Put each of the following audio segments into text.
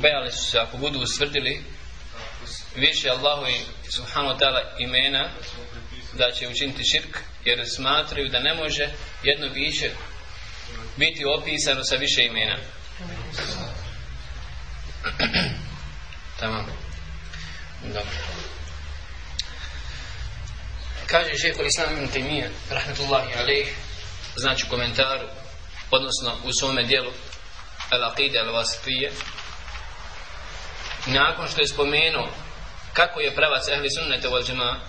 bejali su se ako budu usvrdili više Allahu i subhanahu wa ta'ala imena da će učiniti širk jer smatraju da ne može jedno biće biti opisano sa više imena. Tamam. Dobro. Kaže šehol islam ibn Taymiyyah rahmetullahi alaih znači u komentaru odnosno u svome dijelu al-aqide al-vasifije nakon što je spomenuo kako je pravac ehli sunnete wal džema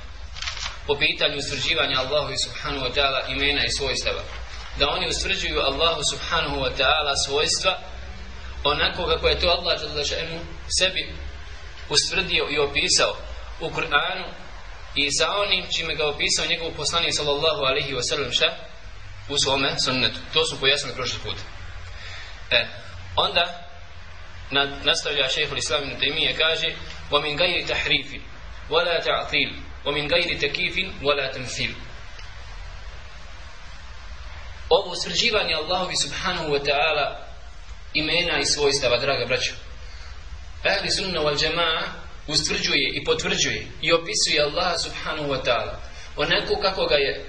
po pitanju ustvrđivanja Allahu subhanahu wa ta'ala imena i svojstava da oni ustvrđuju Allahu subhanahu wa ta'ala svojstva onako kako je to Allah želešenu sebi ustvrdio i opisao u Kur'anu i sa onim čime ga opisao njegov poslanik sallallahu alaihi wa sallam šta? u svome sunnetu to su pojasnili prošli put e, onda nastavlja šehhul islam ibn Taymiye kaže ومن غير تحريف ولا تعطيل ومن غير تكييف ولا تمثيل ovo svrđivanje Allahovi subhanahu wa ta'ala imena i svojstava, draga braćo. Ahli sunna wal jama'a ustvrđuje i potvrđuje i opisuje Allaha subhanahu wa ta'ala onako kako ga je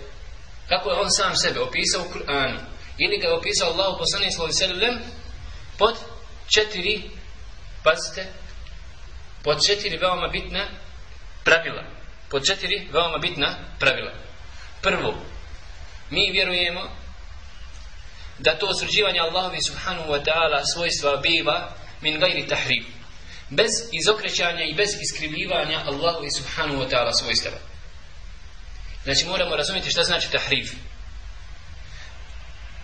kako je on sam sebe opisao u Kur'anu ili ga je opisao Allahu poslanih sallam pod četiri pazite po četiri veoma bitna pravila Po četiri veoma bitna pravila prvo mi vjerujemo da to osvrđivanje Allahovi subhanahu wa ta'ala svojstva biva min gajri tahrim. bez izokrećanja i bez iskrivljivanja Allahovi subhanahu wa ta'ala svojstava znači moramo razumjeti šta znači tahrif.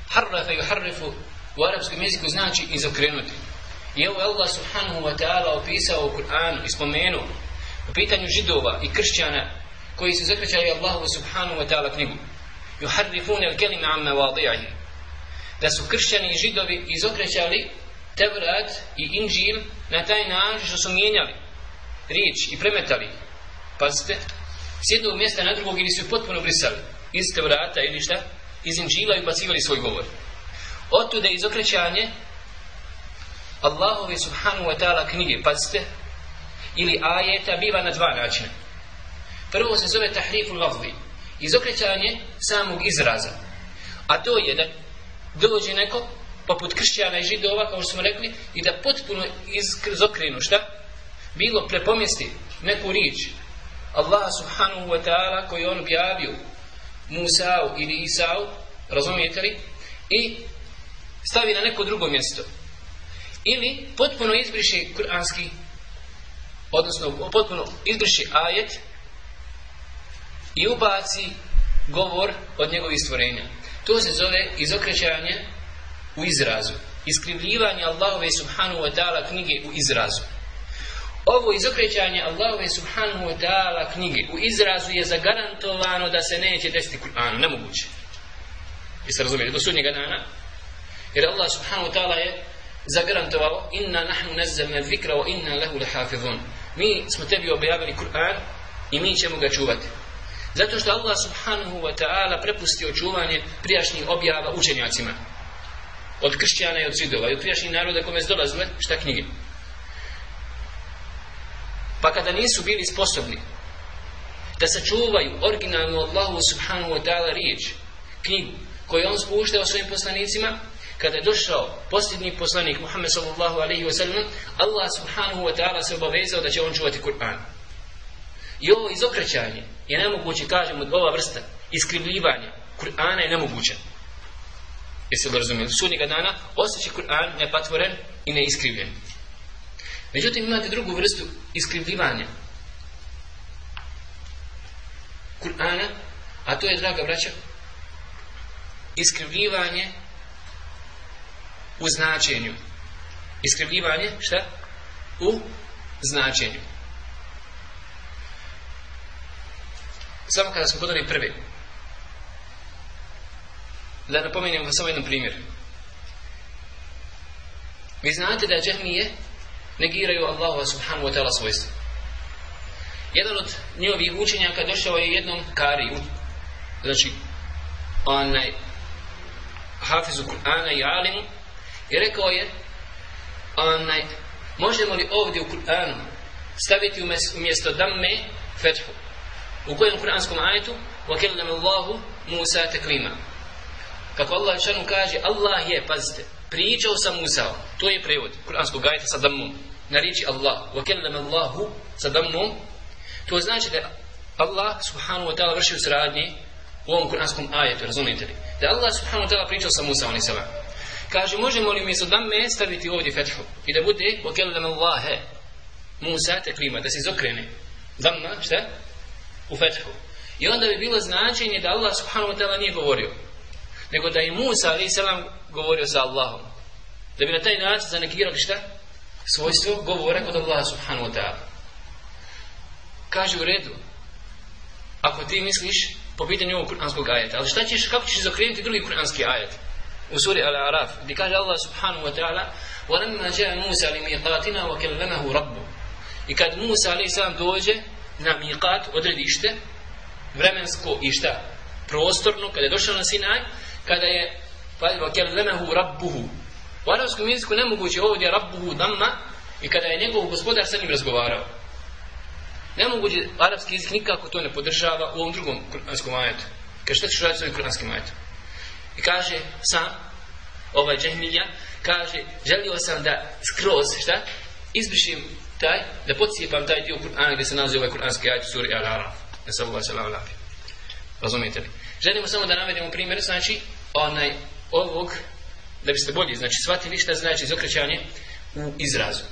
harrafa i harrifu u arapskom jeziku znači izokrenuti I ovo Allah subhanahu wa ta'ala opisao u Kur'anu i spomenuo u pitanju židova i kršćana koji su zaključali Allahu subhanahu wa ta'ala knjigu. Juharrifune al-kelime amme vadi'ahi. Da su kršćani i židovi izokrećali Tevrat i Inđil na taj način što su mijenjali riječ i premetali. Pazite, s jednog mjesta na drugog ili su potpuno brisali iz Tevrata ili šta, iz Inđila i ubacivali svoj govor. Otude izokrećanje Allahove subhanu wa ta'ala knjige, pazite, ili ajeta biva na dva načina. Prvo se zove tahrifu lafzi, izokrećanje samog izraza. A to je da dođe neko, poput kršćana i židova, kao što smo rekli, i da potpuno izokrenu šta? Bilo prepomjesti neku riječ. Allah subhanahu wa ta'ala koji on objavio Musa'u ili Isa'u, razumijete li? I stavi na neko drugo mjesto ili potpuno izbriši kuranski odnosno potpuno izbriši ajet i ubaci govor od njegovih stvorenja. To se zove izokrećanje u izrazu. Iskrivljivanje Allahove subhanahu wa ta'ala knjige u izrazu. Ovo izokrećanje Allahove subhanahu wa ta'ala knjige u izrazu je zagarantovano da se neće desiti Kur'anu. Nemoguće. Jeste razumijeli? Do sudnjega dana. Jer Allah subhanahu wa ta'ala je zagarantovao inna nahnu nazzalna zikra wa inna lahu lahafizun. Mi smo tebi objavili Kur'an i mi ćemo ga čuvati. Zato što Allah subhanahu wa ta'ala prepustio čuvanje prijašnjih objava učenjacima. Od kršćana i od židova i od prijašnjih naroda kome su dolazile šta knjige. Pa kada nisu bili sposobni da sačuvaju originalnu Allahu subhanahu wa ta'ala riječ knjigu koju on spuštao svojim poslanicima kada je došao posljednji poslanik Muhammed sallallahu alaihi wa sallam Allah subhanahu wa ta'ala se obavezao da će on čuvati Kur'an. I ovo izokrećanje je nemoguće kažemo ova vrsta iskrivljivanja. Kur'ana je nemoguće. Jeste li razumijeli? Sudnjega dana ostaće Kur'an nepatvoren i neiskrivljen međutim imate drugu vrstu iskrivljivanja Kur'ana a to je draga braća iskrivljivanje u značenju. Iskrivljivanje, šta? U značenju. Samo kada smo podali prvi. Da napomenem vam samo jedan primjer. Vi znate da džahmije negiraju Allahu subhanahu wa ta'ala svojstva. Jedan od njihovih učenjaka došao je jednom kariju. Znači, onaj hafizu Kur'ana i alimu I rekao je, onaj, možemo li ovdje u Kur'anu staviti umjesto damme fethu? U kojem kur'anskom ajetu? وَكَلَّمَ اللَّهُ مُوسَى تَكْلِيمًا Kako Allah šanu kaže, Allah je, pazite, pričao sa Musa, to je prevod kur'anskog ajeta sa dammom, na riječi Allah, وَكَلَّمَ اللَّهُ sa dammom, to znači da Allah subhanahu wa ta'ala vršio sradnje u ovom kur'anskom ajetu, razumijete li? Da Allah subhanahu wa ta'ala pričao sa Musa, on salam. Kaže, možemo li mjesto damme staviti ovdje fethu i da bude وَكَلَّمَ اللَّهَ Musa teklima, da se izokrene. Damma, šta? U fethu. I onda bi bilo značenje da Allah subhanahu wa ta'ala nije govorio. Nego da je Musa ali selam govorio sa Allahom. Da bi na taj način zanekirali šta? Svojstvo govora kod Allah subhanahu wa ta'ala. Kaže u redu. Ako ti misliš po pitanju ovog kuranskog ajeta. Ali šta ćeš, kako ćeš izokrenuti drugi kuranski ajet? U suri Al-Araf. Gdje kaže Allah subhanahu wa ta'ala وَلَمَّا جَاءَ مُوسَى لِمِيقَاتِنَا وَكَلَّمَهُ رَبُّ I kad Musa alaih sallam dođe na miqat, odredište, vremensko i šta? Prostorno, kada je došao na Sinaj, kada je pa je kellemehu rabbuhu. U arabskom jeziku nemoguće ovdje rabbuhu damma i kada je njegov gospodar sa njim razgovarao. Nemoguće, arapski jezik nikako to ne podržava u ovom drugom kuranskom ajetu. Kaže, šta ćeš raditi s ovim kuranskim ajetom? I kaže, sam, ovaj džehmija, kaže, želio sam da skroz, šta, izbrišim taj, da podsijepam taj dio Kur'ana gdje se nalazi ovaj kur'anski ajet suri Al-Araf. Ne sa Allah lafi. Razumijete li? Želimo samo da navedemo primjer, znači, onaj, ovog, da biste bolje, znači, shvatili šta znači izokrećanje u izrazu.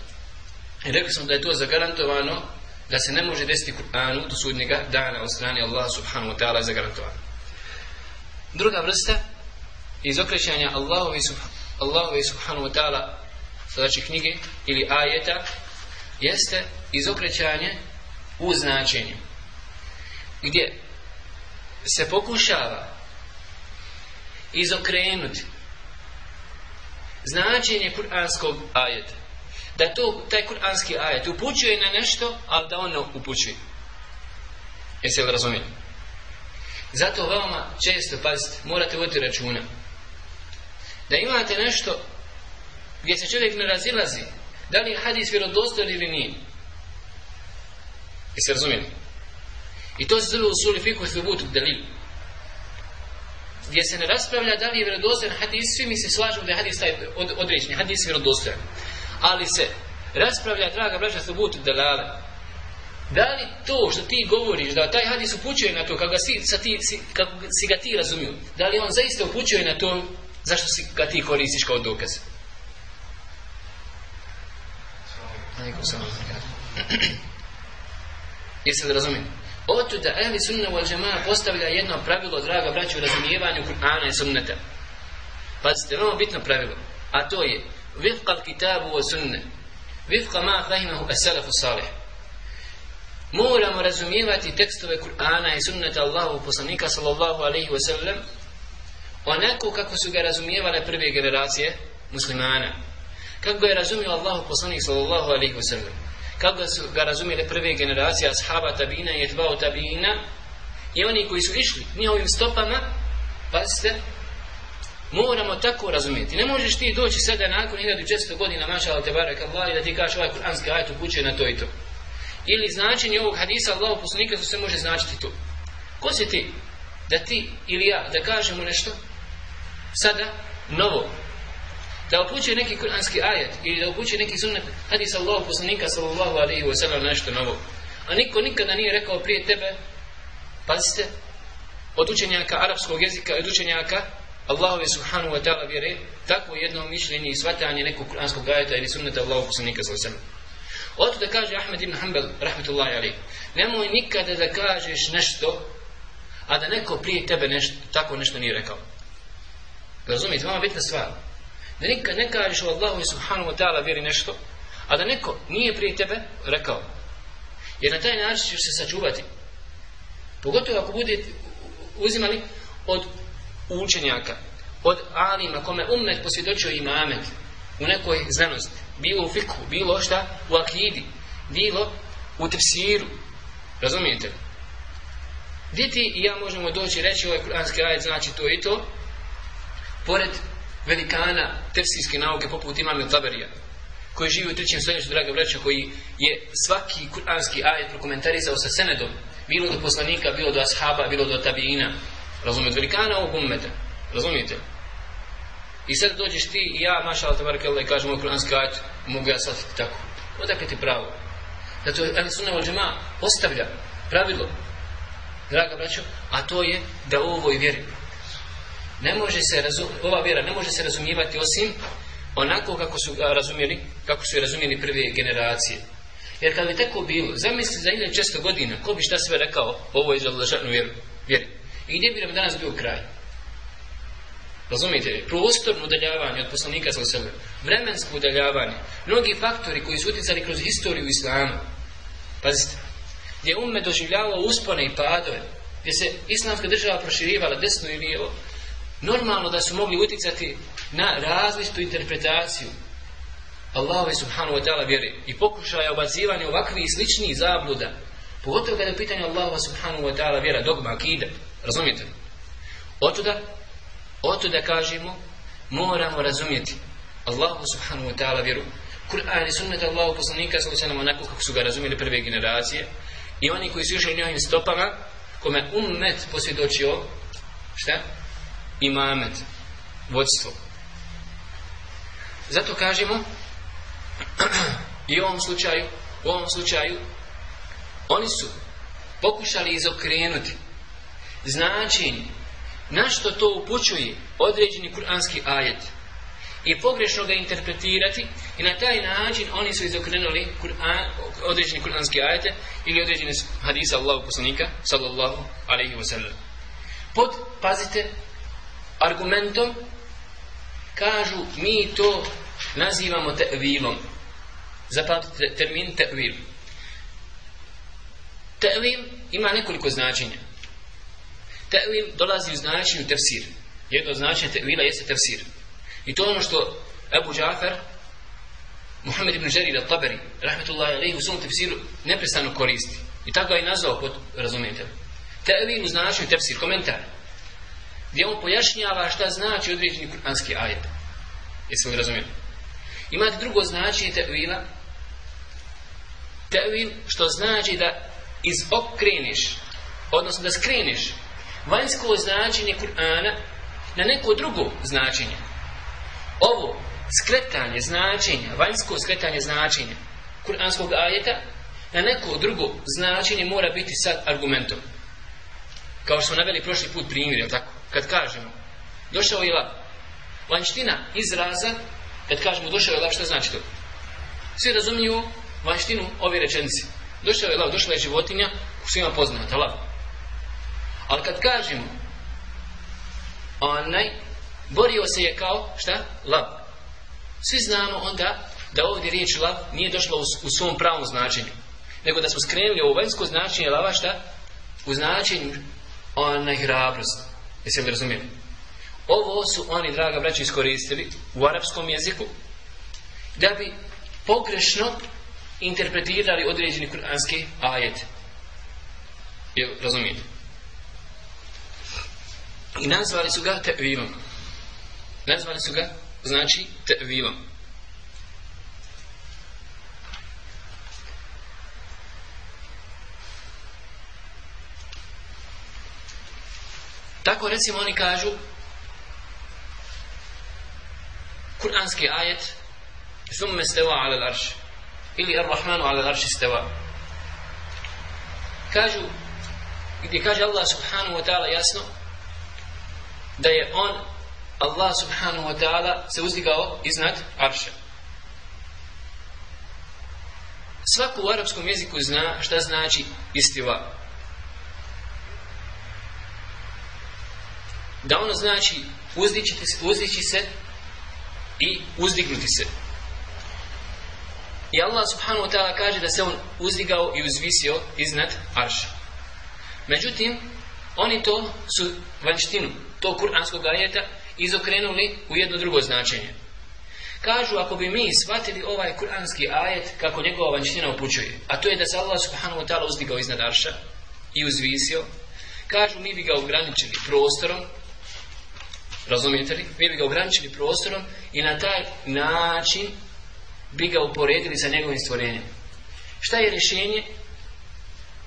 I rekli smo da je to zagarantovano da se ne može desiti Kur'anu do sudnjega dana od strane Allah subhanahu wa ta'ala zagarantovano. Druga vrsta izokrećanja Allahove, Allahove subhanahu wa ta'ala znači knjige ili ajeta jeste izokrećanje u značenju. Gdje se pokušava izokrenuti značenje kuranskog ajeta. Da to taj kuranski ajet upućuje na nešto ali da ono upućuje. Jeste li razumijeli? Zato vama često pazite morate voditi računa da imate nešto gdje se čovjek ne razilazi da li je hadis vjerodostojan ili nije. Jeste razumijeli? I to se zove u suli fiku thubutu delil Gdje se ne raspravlja da li je vjerodostojan hadis, svi mi se slažemo da je hadis taj od, određeni, hadis vjerodostojan. Ali se raspravlja, draga braća, thubutu delale Da li to što ti govoriš, da taj hadis upućuje na to, kako, si, sa ti, si, kako si ga ti razumio, da li on zaista upućuje na to, zašto si ga ti koristiš kao dokaz? Jeste li razumijeli? Oto da ehli sunna wal džema'a postavlja jedno pravilo, draga braću, u razumijevanju Kur'ana i sunneta. Pazite, veoma bitno pravilo. A to je, vifqa al-kitabu wa sunne. Vifqa ma fahimahu as-salafu salih. Moramo razumijevati tekstove Kur'ana i sunneta Allahu poslanika sallallahu alaihi wa sallam onako kako su ga razumijevale prve generacije muslimana. Kako ga je razumio Allahu poslanik sallallahu alaihi wasallam kako su ga razumijeli prve generacije ashaba tabina i etbao tabina. I oni koji su išli njihovim stopama pazite moramo tako razumijeti. Ne možeš ti doći sada nakon 1400 godina maša al tebarek Allah i da ti kažeš ovaj kuranski ajat upućuje na to i to. Ili značenje ovog hadisa Allahu poslanika to se može značiti to ko si ti da ti ili ja da kažemo nešto? Sada novo da upućuje neki kuranski ajet ili da upućuje neki sunnet hadis Allahu poslanika sallallahu alaihi wa sallam nešto novo. A niko nikada nije rekao prije tebe, pazite, od učenjaka arapskog jezika, od učenjaka Allahove subhanahu wa ta'ala vjere, takvo jedno mišljenje i svatanje nekog kuranskog ajeta ili sunneta Allahu poslanika sallallahu alaihi wa sallam. Oto da kaže Ahmed ibn Hanbal, rahmetullahi alaih, nemoj nikada da kažeš nešto, a da neko prije tebe nešto, tako nešto nije rekao. Razumijete, vama bitna stvar da nikad ne kažeš u Allahu i subhanahu wa ta'ala vjeri nešto, a da neko nije prije tebe rekao. Jer na taj način ćeš se sačuvati. Pogotovo ako budete uzimali od učenjaka, od alima kome umet posvjedočio imamet u nekoj znanosti, bilo u fikhu, bilo šta u akidi, bilo u tefsiru. Razumijete? Gdje ti i ja možemo doći reći ovaj kuranski ajet znači to i to, pored velikana tefsirske nauke poput imam Taberija. koji živi u trećem stoljeću, draga braća, koji je svaki kuranski ajet prokomentarizao sa senedom, bilo do poslanika, bilo do ashaba, bilo do tabijina, razumijete, velikana ovog ummeta, razumijete? I sad dođeš ti i ja, maša Allah, tabarak Allah, i kažem ovaj kuranski ajet, mogu ja shvatiti tako. Odakle ti pravo? Zato je Ali Sunna wal ostavlja pravilo, draga braćo, a to je da u ovoj vjeri ne može se razum, ova vjera ne može se razumijevati osim onako kako su ga razumjeli, kako su je razumjeli prve generacije. Jer kad bi tako bilo, zamisli za 1600 godina, ko bi šta sve rekao ovo je za lažanu vjeru, vjeri. I gdje bi nam danas bio kraj? Razumijete? Prostorno udaljavanje od poslanika sa sebe, vremensko udaljavanje, mnogi faktori koji su utjecali kroz historiju islama. Pazite, gdje umme doživljavao uspone i padove, gdje se islamska država proširivala desno i lijevo, normalno da su mogli uticati na različitu interpretaciju Allahove subhanahu wa ta'ala vjere i pokušaja obazivanja ovakvih i sličnih zabluda pogotovo kada je pitanje Allahova subhanahu wa ta'ala vjera dogma, akida. Razumijete? Otuda otuda kažemo moramo razumjeti Allahu subhanahu wa ta'ala vjeru. Kur'an i sunnet Allahu poslanika sallallahu alejhi onako kako su ga razumjeli prve generacije i oni koji su išli njihovim stopama kome ummet posvjedočio šta? Imamet, vodstvo. Zato kažemo i u ovom slučaju, u ovom slučaju oni su pokušali izokrenuti značenje na što to upućuje određeni kuranski ajet i pogrešno ga interpretirati i na taj način oni su izokrenuli Kur'an, određeni kuranski ajete ili određene hadisa Allahu poslanika sallallahu alaihi wa sallam pod, pazite, argumentom kažu mi to nazivamo te'vilom. Zapamtite termin te'vil. Te'vil ima nekoliko značenja. Te'vil dolazi u značenju tefsir. Jedno značenje te'vila jeste tefsir. I to ono što Abu Džafer Muhammed ibn Žerir al-Taberi rahmetullahi alaihi u svom tefsiru neprestano koristi. I tako ga je nazvao pod razumijete. Te'vil u značenju tefsir komentar gdje on pojašnjava šta znači određeni kuranski ajet. Jesmo li razumijeli? Imate drugo značenje tevila. Tevil što znači da izokreniš, odnosno da skreniš vanjsko značenje Kur'ana na neko drugo značenje. Ovo skretanje značenja, vanjsko skretanje značenja kuranskog ajeta na neko drugo značenje mora biti sad argumentom. Kao što smo naveli prošli put primjer, je tako? Kad kažemo došao je lav vanština izraza kad kažemo došao je lav šta znači to? Svi razumiju vanštinu ove rečenice. Došao je lav, došla je životinja svima poznata lav ali kad kažemo onaj borio se je kao šta? lav svi znamo onda da ovdje riječ lav nije došla u, u svom pravom značenju nego da smo skrenuli ovo vanjsko značenje lava šta? u značenju onaj hrabrost Jeste li razumijeli? Ovo su oni, draga braći, iskoristili u arapskom jeziku da bi pogrešno interpretirali određeni kuranski ajet. Jel, razumijete? I nazvali su ga te'vilom. Nazvali su ga, znači, te'vilom. Tako recimo oni kažu Kur'anski ajet Summe steva ala l'arš Ili Ar-Rahmanu ala l'arš steva Kažu Gdje kaže Allah subhanahu wa ta'ala jasno Da je on Allah subhanahu wa ta'ala se uzdigao iznad arša. Svako u arapskom jeziku zna šta znači istiva da ono znači uzdići, uzdići se i uzdignuti se. I Allah subhanahu wa ta'ala kaže da se on uzdigao i uzvisio iznad arša. Međutim, oni to su vanštinu, to kuranskog ajeta, izokrenuli u jedno drugo značenje. Kažu, ako bi mi shvatili ovaj kuranski ajet kako njegova vanština upućuje, a to je da se Allah subhanahu wa ta'ala uzdigao iznad arša i uzvisio, kažu, mi bi ga ograničili prostorom Razumijete li? Mi bi ga ograničili prostorom i na taj način bi ga uporedili sa njegovim stvorenjem. Šta je rješenje?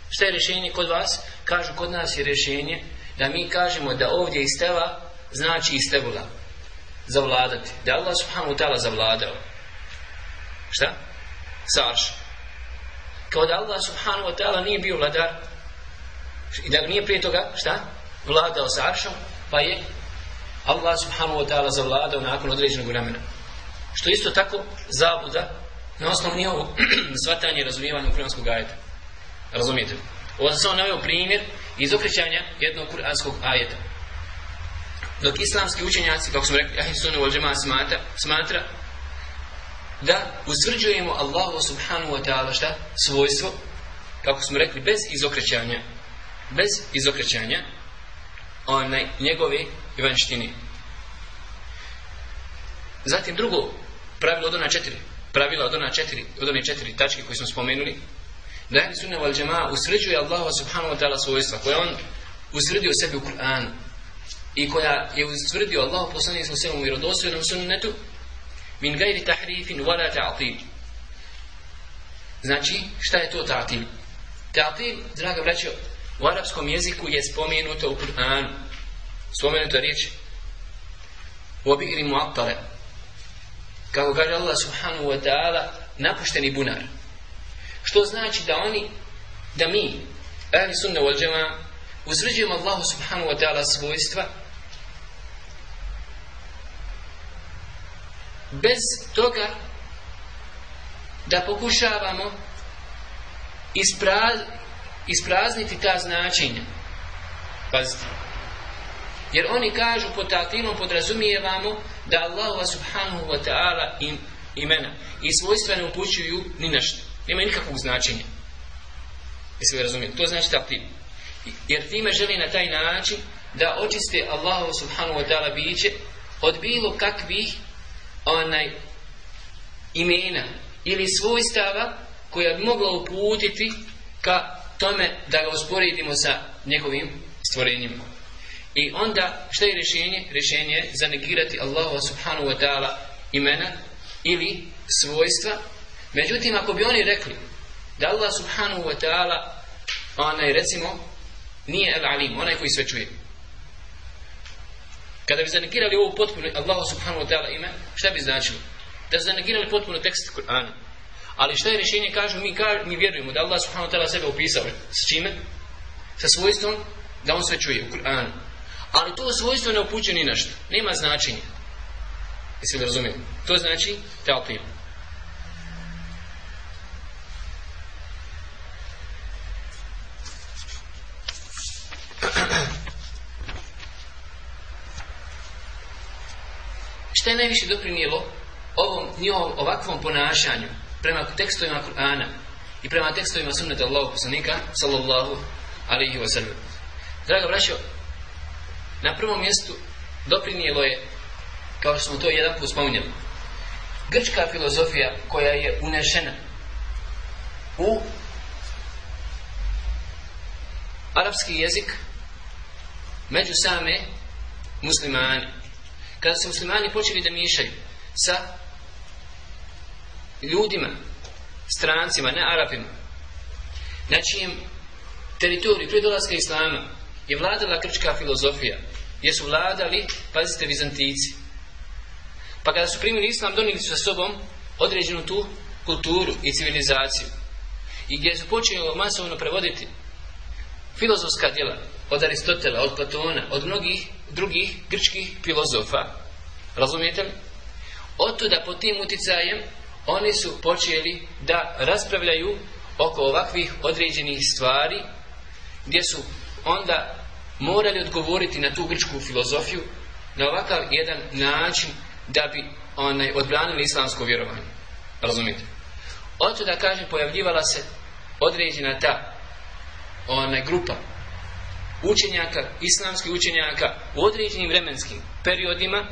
Šta je rješenje kod vas? Kažu, kod nas je rješenje da mi kažemo da ovdje isteva znači istevula. Zavladati. Da Allah subhanahu wa ta'ala zavladao. Šta? Sarš. Kao da Allah subhanahu wa ta'ala nije bio vladar i da nije prije toga, šta? Vladao saršom, pa je Allah subhanahu wa ta'ala zavladao nakon određenog vremena. Što isto tako zabuda na osnovu njihovo svatanje i razumijevanje kuranskog ajeta. Razumijete? Ovo sam samo naveo primjer iz okrećanja jednog kuranskog ajeta. Dok islamski učenjaci, kako smo rekli, ahli sunnu wal džema smatra, smatra da usvrđujemo Allahu subhanahu wa ta'ala šta? Svojstvo, kako smo rekli, bez izokrećanja. Bez izokrećanja onaj, njegove vanštine. Zatim drugo pravilo od ona četiri. Pravilo od ona četiri, od one četiri tačke koje smo spomenuli. Da je sunna val džema usređuje Allahu subhanahu wa ta'ala svojstva koje on usredio sebi u Kur'anu i koja je usredio Allah poslanih sa svemu vjerodostojnom sunnetu min gajri tahrifin wala ta'atil. Znači, šta je to ta'atil? Ta'atil, draga braćo, u arapskom jeziku je spomenuto u Kur'anu. Spomenuto riječ u obigri muattale. Kako kaže Allah subhanahu wa ta'ala, napušteni bunar. Što znači da oni, da mi, ahli sunna wal džema, uzređujemo Allahu subhanahu wa ta'ala svojstva bez toga da pokušavamo ispra, isprazniti ta značenja. Pazite. Jer oni kažu pod tatilom podrazumijevamo da Allah subhanahu wa ta'ala im, imena i svojstva ne upućuju ni nešto. Nema nikakvog značenja. Jesi li razumijeli? To znači tatil. Jer time želi na taj način da očiste Allahu subhanahu wa ta'ala biće od bilo kakvih onaj imena ili svojstava koja bi mogla uputiti ka tome da ga usporedimo sa njegovim stvorenjima. I onda, što je rješenje? Rješenje je zanegirati Allahu subhanahu wa ta'ala imena ili svojstva. Međutim, ako bi oni rekli da Allah subhanahu wa ta'ala onaj, recimo, nije el-alim, onaj koji sve čuje. Kada bi zanegirali ovu potpuno Allahu subhanahu wa ta'ala ime, šta bi značilo? Da bi zanegirali potpuno tekst Kur'ana. Ali šta je rješenje? Kažu, mi, kažu, mi vjerujemo da Allah subhanahu wa ta'ala sebe upisao. S čime? Sa svojstvom da on sve čuje u Kur'anu. Ali to svojstvo ne upućuje ni nešto. Nema značenja. Jesi li razumijeli? To znači talpim. Šta je najviše doprinijelo ovom njihovom ovakvom ponašanju prema tekstovima Kur'ana i prema tekstovima sunneta Allahu poslanika sallallahu alaihi wa sallam. Draga braćo, na prvom mjestu doprinijelo je, kao što smo to jedan put spominjali, grčka filozofija koja je unešena u arapski jezik među same muslimane. Kada se muslimani počeli da miješaju sa ljudima, strancima, ne Arapima, na čijem teritoriju prije dolaska Islama je vladala krčka filozofija, gdje su vladali, pazite, Vizantici. Pa kada su primili Islam, donijeli su sa sobom određenu tu kulturu i civilizaciju. I gdje su počeli masovno prevoditi filozofska djela od Aristotela, od Platona, od mnogih drugih grčkih filozofa, razumijete li? Od da pod tim uticajem oni su počeli da raspravljaju oko ovakvih određenih stvari gdje su onda morali odgovoriti na tu grčku filozofiju na ovakav jedan način da bi onaj odbranili islamsko vjerovanje. Razumite? Oto da kaže pojavljivala se određena ta onaj grupa učenjaka, islamskih učenjaka u određenim vremenskim periodima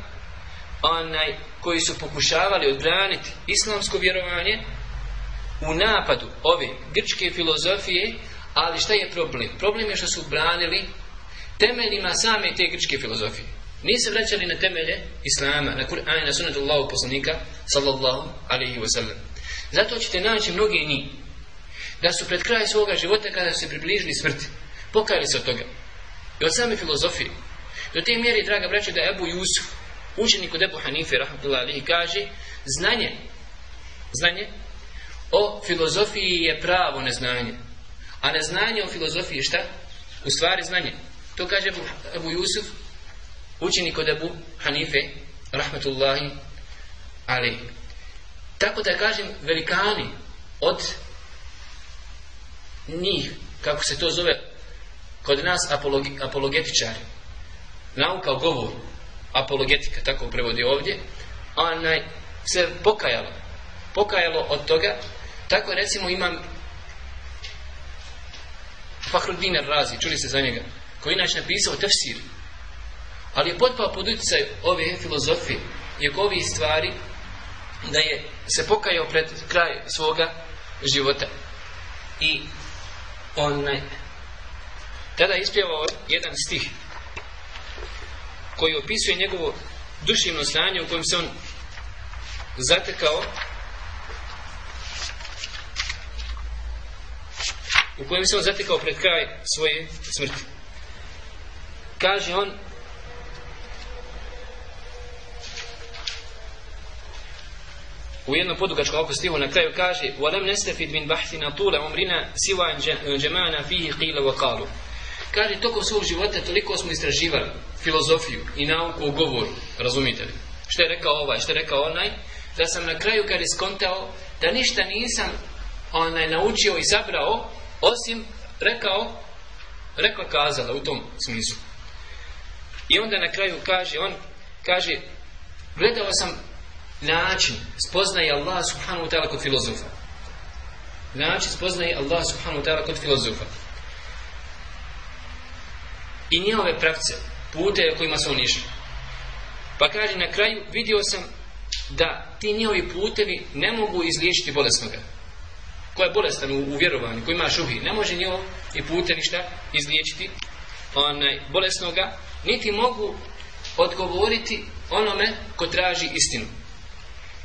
onaj koji su pokušavali odbraniti islamsko vjerovanje u napadu ove grčke filozofije ali šta je problem? Problem je što su branili temeljima same te grčke filozofije. Nisu vraćali na temelje Islama, na Kur'an i na sunnatu Allahu poslanika, sallallahu alaihi wa sallam. Zato ćete naći mnogi njih da su pred kraj svoga života kada su se približili smrti, pokajali se od toga. I od same filozofije. Do te mjeri, draga braća, da Ebu Jusuf, učenik od Ebu Hanife, rahmatullahi alihi, kaže, znanje, znanje o filozofiji je pravo neznanje. A neznanje o filozofiji šta? U stvari znanje. To kaže Ebu, Ebu Jusuf, učenik od Ebu Hanife, rahmatullahi alaihi. Tako da kažem, velikani od njih, kako se to zove kod nas apologi, apologetičari, nauka o govoru, apologetika, tako prevodi ovdje, onaj se pokajalo, pokajalo od toga, tako recimo imam Fahruddin Razi, čuli se za njega, koji inače napisao tefsir, ali je potpao pod utjecaj ove filozofije i ovi stvari da je se pokajao pred kraj svoga života. I onaj tada je ispjevao jedan stih koji opisuje njegovo dušivno stanje u kojem se on zatekao u kojem se on zatekao pred kraj svoje smrti kaže on u jednom podugačkom oko stihu na kraju kaže وَلَمْ نَسْتَفِدْ مِنْ بَحْثِنَا طُولَ عُمْرِنَا سِوَا جَمَانَا فِيهِ قِيلَ وَقَالُ kaže tokom svog života toliko smo istraživali filozofiju i nauku o govoru razumite li što je rekao ovaj, što je rekao onaj da sam na kraju kad je skontao da ništa nisam onaj naučio i zabrao, osim rekao rekla kazala u tom smislu i onda na kraju kaže on kaže gledao sam način spoznaje Allah subhanahu wa ta'ala kod filozofa. Način spoznaje Allah subhanahu wa ta'ala kod filozofa. I njihove pravce, pute kojima su oni išli. Pa kaže na kraju, vidio sam da ti njihovi putevi ne mogu izliječiti bolesnoga. Ko je bolestan u, u vjerovanju, ko ima šuhi, ne može njihov i putevi šta izliječiti onaj, bolesnoga, niti mogu odgovoriti onome ko traži istinu.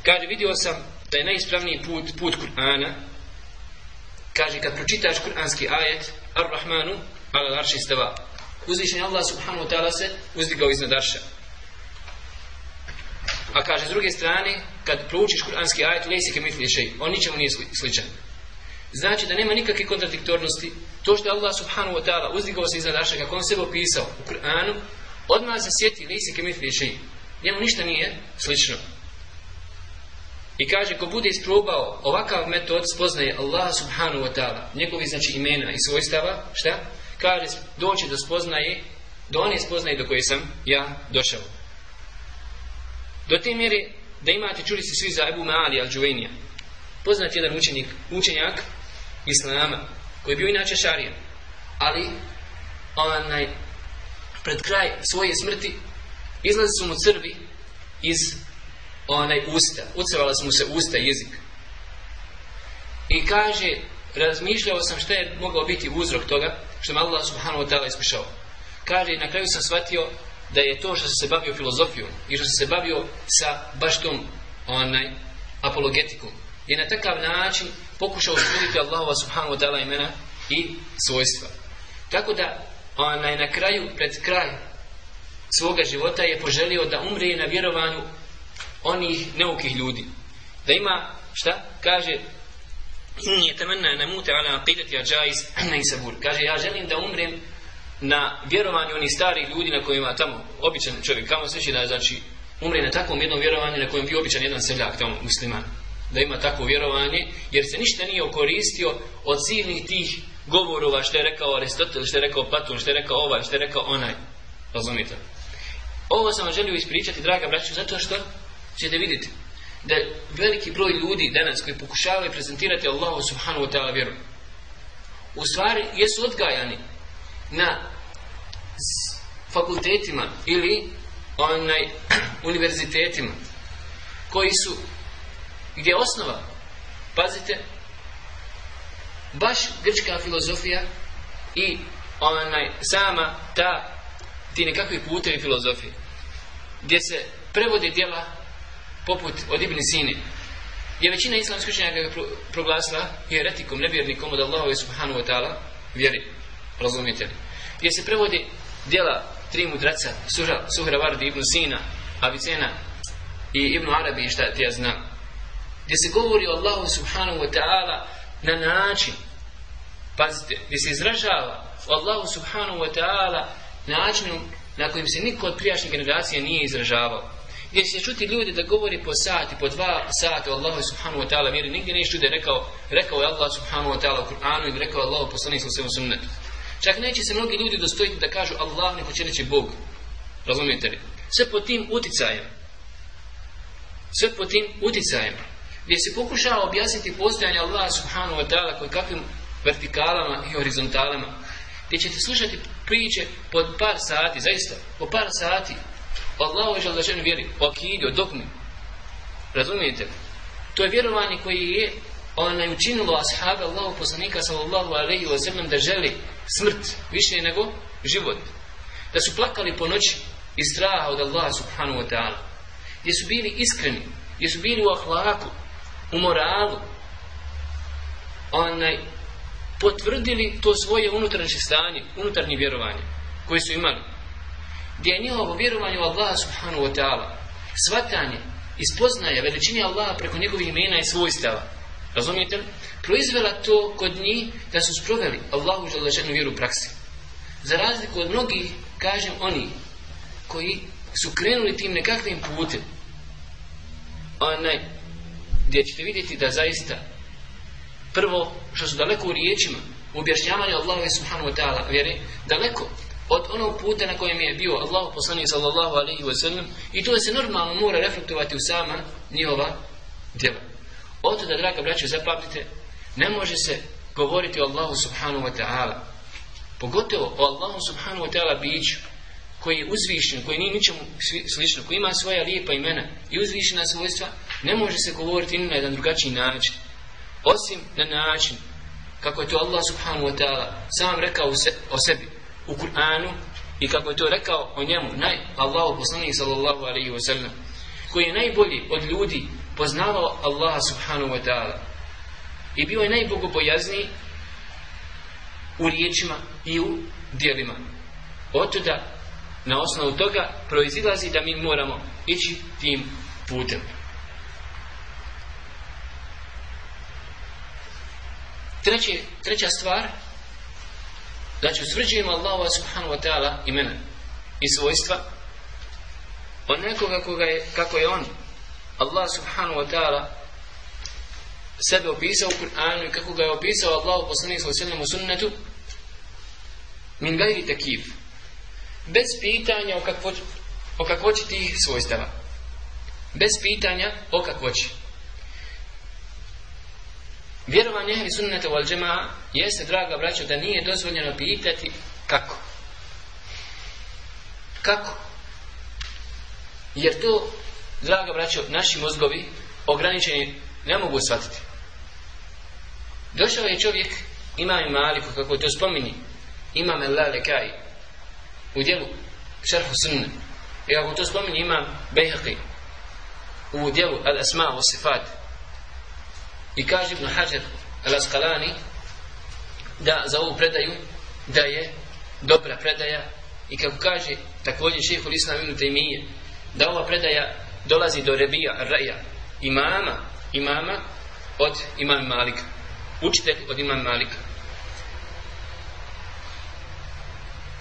Kaže, vidio sam da je najispravniji put, put Kur'ana. Kaže, kad pročitaš kur'anski ajet, Ar-Rahmanu, ala arši stava. Uzvišen Allah subhanahu wa ta'ala se uzdigao iznad arša. A kaže, s druge strane, kad proučiš kur'anski ajet, lejsi ke mitli šej, on ničemu nije sličan. Znači da nema nikakve kontradiktornosti. To što je Allah subhanahu wa ta'ala uzdigao se iznad arša, kako on sebe opisao u Kur'anu, odmah se sjeti lejsi ke mitli šej. Njemu ništa nije slično. I kaže, ko bude isprobao ovakav metod, spoznaje Allah subhanahu wa ta'ala, njegovi znači imena i svojstava, šta? Kaže, doći do spoznaje, do one spoznaje do koje sam ja došao. Do te mjere, da imate, čuli se svi za Ebu Maali al-đuvenija, poznat jedan učenik, učenjak Islama, koji je bio inače šarijan, ali onaj, pred kraj svoje smrti, izlazi su mu crvi iz onaj usta, ucrvala su mu se usta i jezik. I kaže, razmišljao sam šta je mogao biti uzrok toga, što me Allah subhanahu wa ta'ala iskušao. Kaže, na kraju sam shvatio da je to što se bavio filozofijom i što se bavio sa baš tom onaj, apologetikom. I na takav način pokušao studiti Allahova subhanahu wa ta'ala imena i svojstva. Tako da, onaj, na kraju, pred kraj svoga života je poželio da umre na vjerovanju onih neukih ljudi. Da ima, šta? Kaže, inni je temenna na mute ala aqidati ađais na isabur. Kaže, ja želim da umrem na vjerovanju onih starih ljudi na kojima tamo, običan čovjek, kamo sveći da znači, umre na takvom jednom vjerovanju na kojem bi običan jedan seljak tamo musliman. Da ima takvo vjerovanje, jer se ništa nije okoristio od silnih tih govorova što je rekao Aristotel, što je rekao Platon, što je rekao ovaj, što je rekao onaj. Razumite? Ovo sam vam želio ispričati, draga braću, zato što ćete vidjeti da veliki broj ljudi danas koji pokušavaju prezentirati Allahu subhanahu wa ta'ala vjeru u stvari jesu odgajani na fakultetima ili onaj univerzitetima koji su gdje je osnova pazite baš grčka filozofija i onaj sama ta ti nekakvi putevi filozofije gdje se prevode djela poput od Ibn Sine. Je većina islamskih učenjaka ga proglasila heretikom, nevjernikom od Allahove subhanahu wa ta'ala vjeri, razumijete li? Gdje se prevodi djela tri mudraca Suhra, Suhra Vardi, Ibn Sina Avicena i Ibn Arabi šta ti ja znam. Gdje se govori o Allahu subhanahu wa ta'ala na način pazite, gdje se izražava o Allahu subhanahu wa ta'ala načinom na kojim se niko od prijašnjih generacija nije izražavao gdje se čuti ljudi da govori po sati, po dva sata o Allahu subhanahu wa ta'ala vjeri, nigdje neće čuti rekao, rekao je Allah subhanahu wa ta'ala u Kur'anu i rekao Allah poslanik sa svemu sunnetu. Čak neće se mnogi ljudi dostojiti da kažu Allah neko će reći Bog. Razumijete li? Sve po tim uticajem. Sve po tim uticajem. Gdje se pokušava objasniti postojanje Allah subhanahu wa ta'ala koji kakvim vertikalama i horizontalama. Gdje ćete slušati priče pod par sati, zaista, po par sati, Pa Allahu žel da ženu vjeri, o akidi, o dogmi. Razumijete? To je vjerovanje koje je onaj učinilo ashabi Allahu poslanika sallallahu alaihi wa sallam da želi smrt više nego život. Da su plakali po noći iz straha od Allaha subhanahu wa ta'ala. Gdje su bili iskreni, gdje su bili u ahlaku, u moralu. Onaj, potvrdili to svoje unutarnje stanje, unutarnje vjerovanje koje su imali gdje je njihovo vjerovanje u Allaha subhanahu wa ta'ala. Svatanje ispoznaje veličini Allaha preko njegovih imena i svojstava. Razumijete li? proizvela to kod njih da su sproveli Allahu želešenu vjeru u praksi. Za razliku od mnogih kažem oni koji su krenuli tim nekakvim putem onaj gdje ćete vidjeti da zaista prvo što su daleko u riječima u objašnjavanju Allahove subhanahu wa ta'ala vjere daleko od onog puta na kojem je bio Allah poslanik sallallahu alaihi wa sallam i to se normalno mora reflektovati u sama njihova djela. Oto da, draga braće, zapamtite, ne može se govoriti o Allahu subhanahu wa ta'ala. Pogotovo o Allahu subhanahu wa ta'ala biću koji je uzvišen, koji nije ničemu slično, koji ima svoja lijepa imena i uzvišena svojstva, ne može se govoriti ni na jedan drugačiji način. Osim na način kako je to Allah subhanahu wa ta'ala sam rekao o sebi u Kur'anu i kako je to rekao o njemu naj Allahu poslanik sallallahu alejhi ve sellem koji je najbolji od ljudi poznavao Allaha subhanahu wa ta'ala. I bio je najbogobojazniji u riječima i u djelima. Otuda na osnovu toga proizilazi da mi moramo ići tim putem. Treće, treća stvar Znači, usvrđujemo Allahova subhanahu wa ta'ala imena i svojstva od nekoga koga je, kako je on, Allah subhanahu wa ta'ala sebe opisao u Kur'anu i kako ga je opisao Allah poslanih sallam u sunnetu min gajri takiv bez pitanja o kakvoći o kakvoći tih svojstava. Bez pitanja o kakvoći. Vjerovanje ehli sunnata wal džema jeste, draga braćo, da nije dozvoljeno pitati kako. Kako? Jer to, draga braćo, naši mozgovi ograničeni ne mogu shvatiti. Došao je čovjek, ima i maliku, kako to spomini, ima me la lekaj, u dijelu šerhu sunna. I ako to spomini ima bejhaqi, u dijelu al-asma wa sifat, I kaže Ibn Hajar al-Asqalani da za ovu predaju da je dobra predaja i kako kaže također šeho Lisna Ibn Taymiye da ova predaja dolazi do Rebija Raja imama imama od imam Malika učitelj od imam Malika.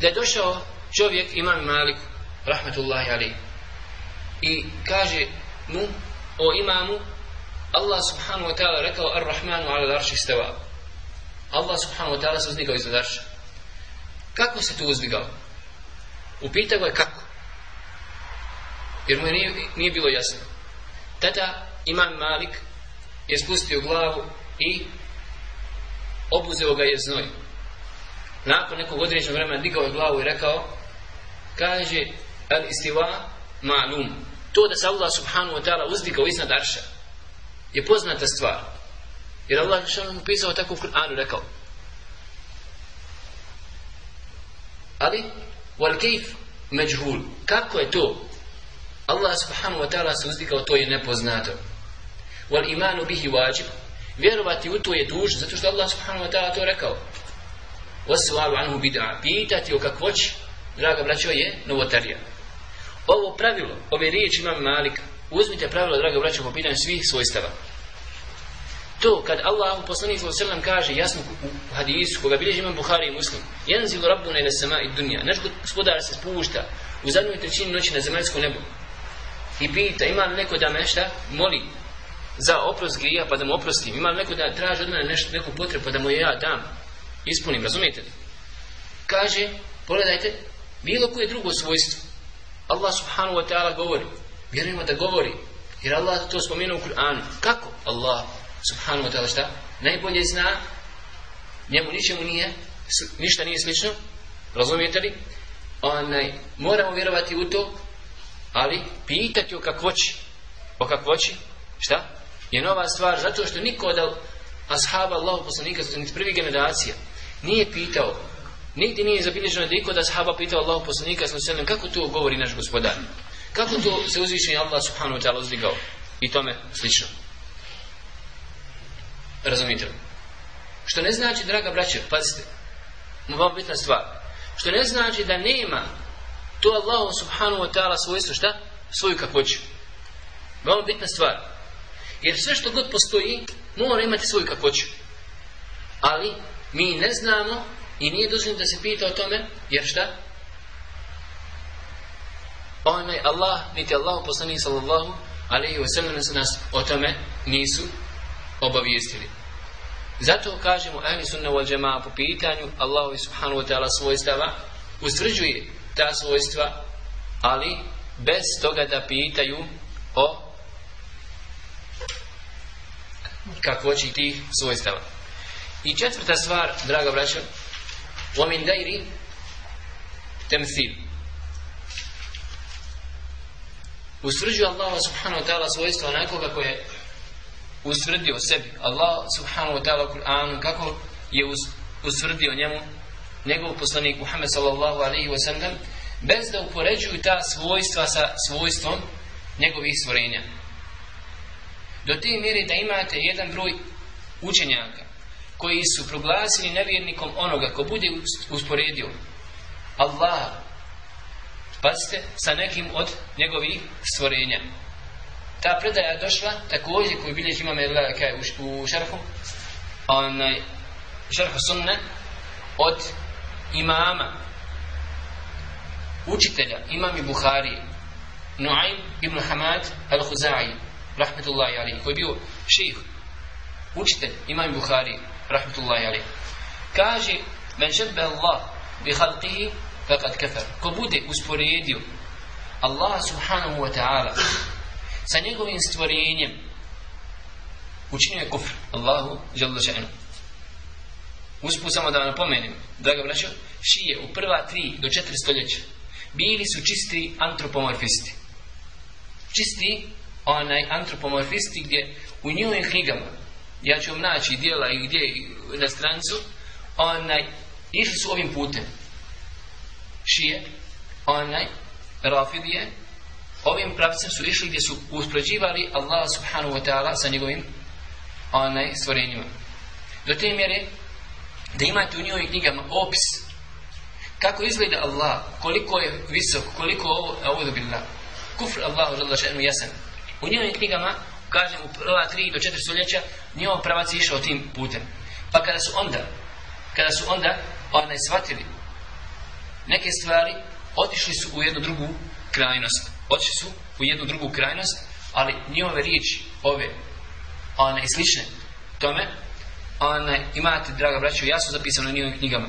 Da je došao čovjek imam Malik rahmetullahi alaih i kaže mu o imamu Allah subhanahu wa ta'ala rekao Ar-Rahmanu ala l'arši steva. Allah subhanahu wa ta'ala se uzdigao iznad arša. Kako se tu uzdigao? Upita ga je kako. Jer mu je nije, nije bilo jasno. Tada imam Malik je spustio glavu i obuzeo ga je znoj. Nakon nekog određenog vremena digao je glavu i rekao kaže al istiva ma'lum. To da se Allah subhanahu wa ta'ala uzdigao iznad arša je poznata stvar. Jer Allah je što nam tako u Kur'anu rekao. Ali, wal kejf međhul. Kako je to? Allah subhanahu wa ta'ala se uzdigao, to je nepoznato. Wal imanu bihi wajib. Vjerovati u to je duž, zato što Allah subhanahu wa ta'ala to rekao. Wasu'alu anhu bid'a. Pitati o kakvoći, draga braćo, je novotarija. Ovo pravilo, ove riječi imam Malika, uzmite pravilo, draga braćo, po pitanju svih svojstava. To kad Allah u poslanih sallam kaže jasno u hadisu koga bilježi imam Buhari i Muslim Jenzilu rabbuna ila sama i dunja Naš gospodar se spušta u zadnjoj trećini noći na zemaljsko nebo i pita ima li neko da me šta moli za oprost grija pa da mu oprostim ima li neko da traži od mene nešto, neku potrebu pa da mu je ja dam ispunim, razumijete li? Kaže, pogledajte bilo koje drugo svojstvo Allah subhanahu wa ta'ala govori vjerujemo da govori jer Allah to spomenuo u Kur'anu kako? Allah subhanahu wa ta'ala šta? Najbolje zna, njemu ničemu nije, ništa nije slično, razumijete li? Onaj, moramo vjerovati u to, ali pitati o kakvoći, o kakvoći, šta? Je nova stvar, zato što niko od ashaba Allahu poslanika, zato niti prvi generacija, nije pitao, nigdje nije zabilježeno da iko da ashaba pitao Allahu poslanika, sallam, kako to govori naš gospodar? Kako to se uzvišenje Allah subhanahu wa ta'ala uzdigao? I tome slično. Razumite li? Što ne znači, draga braćo, pazite, vam bitna stvar, što ne znači da nema to Allah subhanahu wa ta'ala svojstvo, šta? Svoju kakvoću. Vam bitna stvar. Jer sve što god postoji, mora imati svoju kakvoću. Ali, mi ne znamo i nije dozvoljeno da se pita o tome, jer šta? Onaj Allah, niti Allah poslanih sallallahu alaihi wa sallam nas o tome nisu obavijestili. Zato kažemo ahli sunna wal jamaa po pitanju Allahu subhanahu wa ta'ala svojstava ustvrđuje ta svojstva ali bez toga da pitaju o kakvoći tih svojstava. I četvrta stvar, draga braća, ومن دير تمثيل Usvrđuje Allah subhanahu wa ta'ala svojstva onako kako je usvrdio sebi. Allah subhanahu wa ta'ala u Kur'anu kako je usvrdio njemu njegov poslanik Muhammed sallallahu alaihi wa sallam bez da upoređuju ta svojstva sa svojstvom njegovih stvorenja. Do te mjere da imate jedan broj učenjaka koji su proglasili nevjernikom onoga ko bude usporedio Allah pazite sa nekim od njegovih stvorenja. Ta predaja došla također koju bilježi imam kaj, u, u šerhu, onaj šerhu sunne od imama učitelja imam i Buhari Nuaym ibn Hamad al-Khuzai rahmetullahi alihi koji je bio ših učitelj imam i Buhari rahmetullahi alihi kaže men šebbe Allah bi halqihi faqad kafar. Ko bude usporedio Allah subhanahu wa ta'ala sa njegovim stvorenjem učinio je kufr. Allahu žele še'nu usput samo da napomenem draga braćo šije u prva tri do četiri stoljeća bili su čisti antropomorfisti. Čisti onaj antropomorfisti gdje u njihovim knjigama ja ću vam naći dijela i gdje na strancu onaj išli su ovim putem šije onaj rafidije ovim pravcem su išli gdje su uspređivali Allah subhanahu wa ta'ala sa njegovim onaj stvorenjima. Do te mjere da imate u njihovim knjigama opis kako izgleda Allah, koliko je visok, koliko ovo, ovo billah. Kufr Allahu žele še'nu jasan. U njihovim knjigama, kažem u prva tri do četiri stoljeća, njihov pravac je išao tim putem. Pa kada su onda, kada su onda onaj shvatili neke stvari, otišli su u jednu drugu krajnost otišli su u jednu drugu krajnost, ali njihove riječi, ove, one i slične tome, one, imate, draga braćo, jasno zapisano u njihovim knjigama.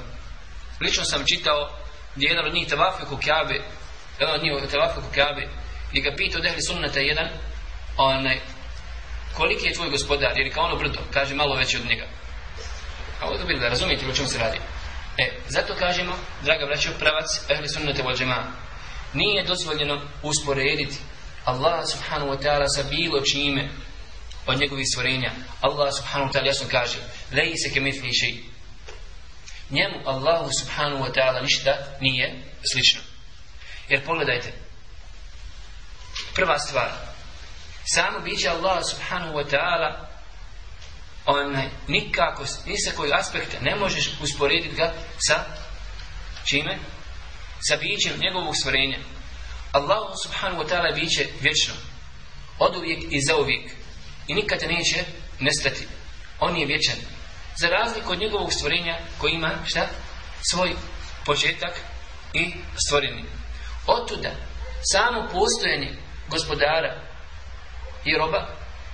Lično sam čitao gdje jedan od njih tavafio oko Kjabe, jedan od njih tavafio oko Kjabe, gdje ga pitao dehli sunnata jedan, onaj, koliki je tvoj gospodar, jer je kao ono brdo, kaže malo veće od njega. A ovo dobili da razumijete o čemu se radi. E, zato kažemo, draga braćo, pravac, ehli sunnete wal džema'a, nije dozvoljeno usporediti Allah subhanahu wa ta'ala sa bilo čime od njegovih stvorenja. Allah subhanahu wa ta'ala jasno kaže Leji se kemithli šeji. Njemu Allahu subhanahu wa ta'ala ništa nije slično. Jer pogledajte Prva stvar, samo biće Allah subhanahu wa ta'ala onaj, nikako, ni sa kojeg aspekta ne možeš usporediti ga sa čime? Sa bićem njegovog stvorenja. Allah subhanahu wa ta'ala biće vječno. Od uvijek i za uvijek. I nikada neće nestati. On je vječan. Za razliku od njegovog stvorenja koji ima šta? Svoj početak i stvorenje. Otuda samo postojanje gospodara i roba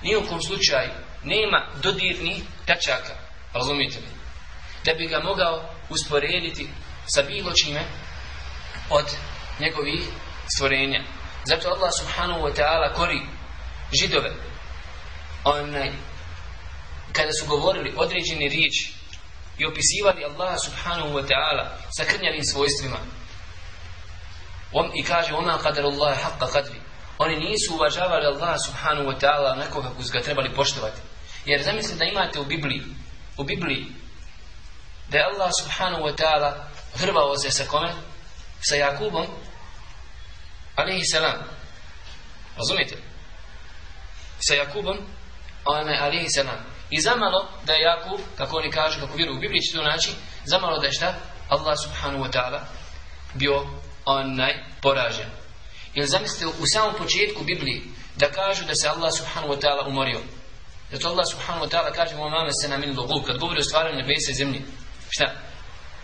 nijekom slučaju nema dodirni tačaka. Razumijete li? Da bi ga mogao usporediti sa bilo čime od njegovih stvorenja. Zato Allah subhanahu wa ta'ala kori židove onaj kada su govorili određene riječi i opisivali Allaha subhanahu wa ta'ala sa krnjavim svojstvima On, i kaže ona kadar Allah haqqa qadri oni nisu uvažavali Allaha subhanahu wa ta'ala onako kako su ga trebali poštovati jer zamislite da imate u Bibliji u Bibliji da je Allah subhanahu wa ta'ala hrvao se sa kome sa Jakubom alaihi salam razumijete sa Jakubom onaj alaihi salam I zamalo da je Jakub, kako oni kažu, kako vjeruju u Bibliji će to naći, zamalo da je šta? Allah subhanahu wa ta'ala bio onaj poražen. Jer zamislite u samom početku Bibliji da kažu da se Allah subhanahu wa ta'ala umorio. Zato Allah subhanahu wa ta'ala kaže mame se na min kad govori o stvaranju nebesa i zemlje. Šta?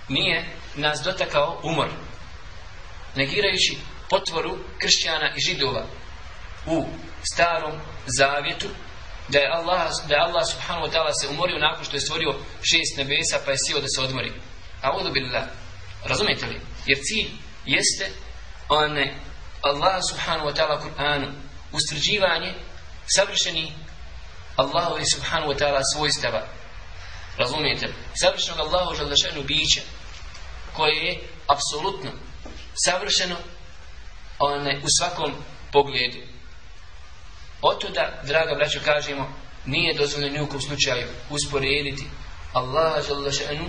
Nije nas dotakao umor. Negirajući potvoru kršćana i židova u starom zavjetu da je Allah, da je Allah subhanahu wa ta'ala se umorio nakon što je stvorio šest nebesa pa je sio da se odmori. A udu billah. Razumijete li? Jer cilj jeste one Allah subhanahu wa ta'ala Kur'anu ustvrđivanje savršenih Allahovi subhanahu wa ta'ala svojstava. Razumijete? Savršenog Allahu želešenu bića koje je apsolutno savršeno one, u svakom pogledu. Otuda, draga braćo, kažemo, nije dozvoljeno ni u kom slučaju usporediti Allaha želešenu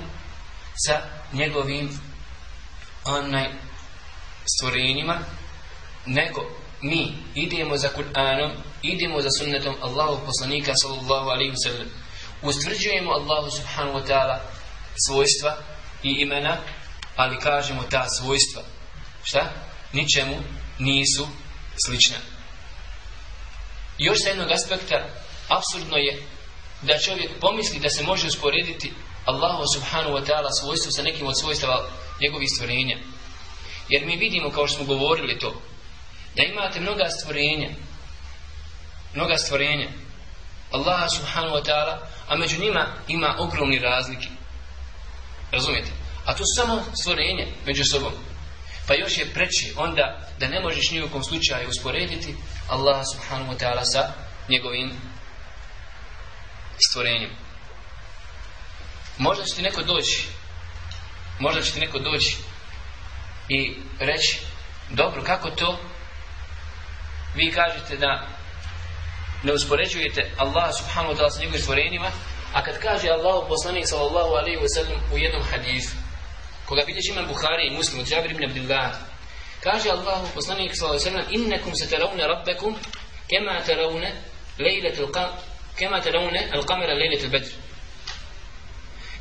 sa njegovim onaj stvorenjima, nego mi idemo za Kur'anom, idemo za sunnetom Allahu poslanika sallallahu alaihi wa sallam, ustvrđujemo Allahu subhanahu wa ta'ala svojstva i imena, ali kažemo ta svojstva, šta? Ničemu nisu slična. Još sa jednog aspekta, absurdno je da čovjek pomisli da se može usporediti Allahu subhanahu wa ta'ala svojstvo sa nekim od svojstava njegovih stvorenja. Jer mi vidimo, kao što smo govorili to, da imate mnoga stvorenja, mnoga stvorenja, Allaha subhanahu wa ta'ala, a među njima ima ogromni razlike. Razumijete? A to su samo stvorenje među sobom. Pa još je preći onda da ne možeš nijukom slučaju usporediti Allah subhanahu wa ta'ala sa njegovim stvorenjem. Možda će ti neko doći, možda će ti neko doći i reći, dobro, kako to? Vi kažete da ne uspoređujete Allah subhanahu wa ta'ala sa njegovim stvorenjima, a kad kaže Allahu poslanik sallallahu alaihi wa sallam u jednom hadisu, koga bilježi imam Buhari i Muslim od Jabir ibn Abdillah, kaže Allahu poslanik sallallahu alejhi ve sellem innakum satarawna rabbakum kama tarawna laylatul qamar kama tarawna al-qamara laylatul badr.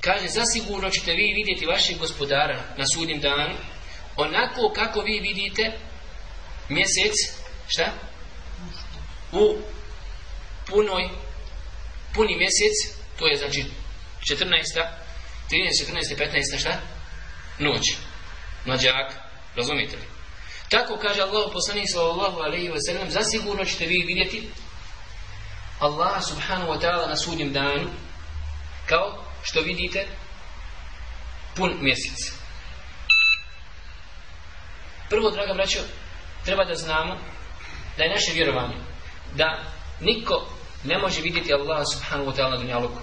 Kaže zasigurno ćete vi vidjeti vašeg gospodara na sudnjem danu onako kako vi vidite mjesec šta? U punoj puni mjesec to je znači 14 13 14 15 šta? Noć. Mlađak razumite li? Tako kaže Allah poslanik sallallahu alejhi ve sellem zasigurno ćete vi vidjeti Allah subhanahu wa ta'ala na sudnjem danu kao što vidite pun mjesec. Prvo, draga braćo, treba da znamo da je naše vjerovanje da niko ne može vidjeti Allah subhanahu wa ta'ala na dunjaluku.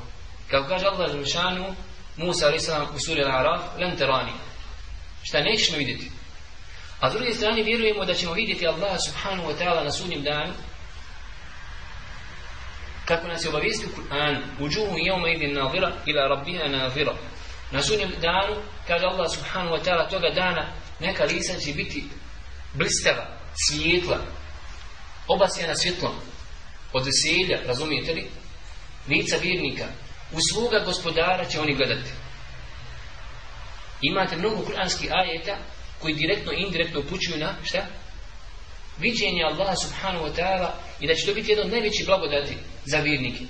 Kako kaže Allah subhanahu Musa a.s. u suri Al-Araf, len terani. Šta nećeš me vidjeti? A s druge strane vjerujemo da ćemo vidjeti Allah subhanahu wa ta'ala na sudnjem danu kako nas je obavijestio Kur'an uđuhu jevma idin nazira ila rabbiha nazira na sudnjem danu kaže Allah subhanahu wa ta'ala toga dana neka lica će biti blistava, svijetla obasjena svjetlom od veselja, razumijete li? Lica vjernika. U svoga gospodara će oni gledati. Imate mnogo kuranskih ajeta koji direktno i indirektno upućuju na šta? Viđenje Allaha subhanahu wa ta'ala i da će to biti jedno najveći blagodati za vjernike.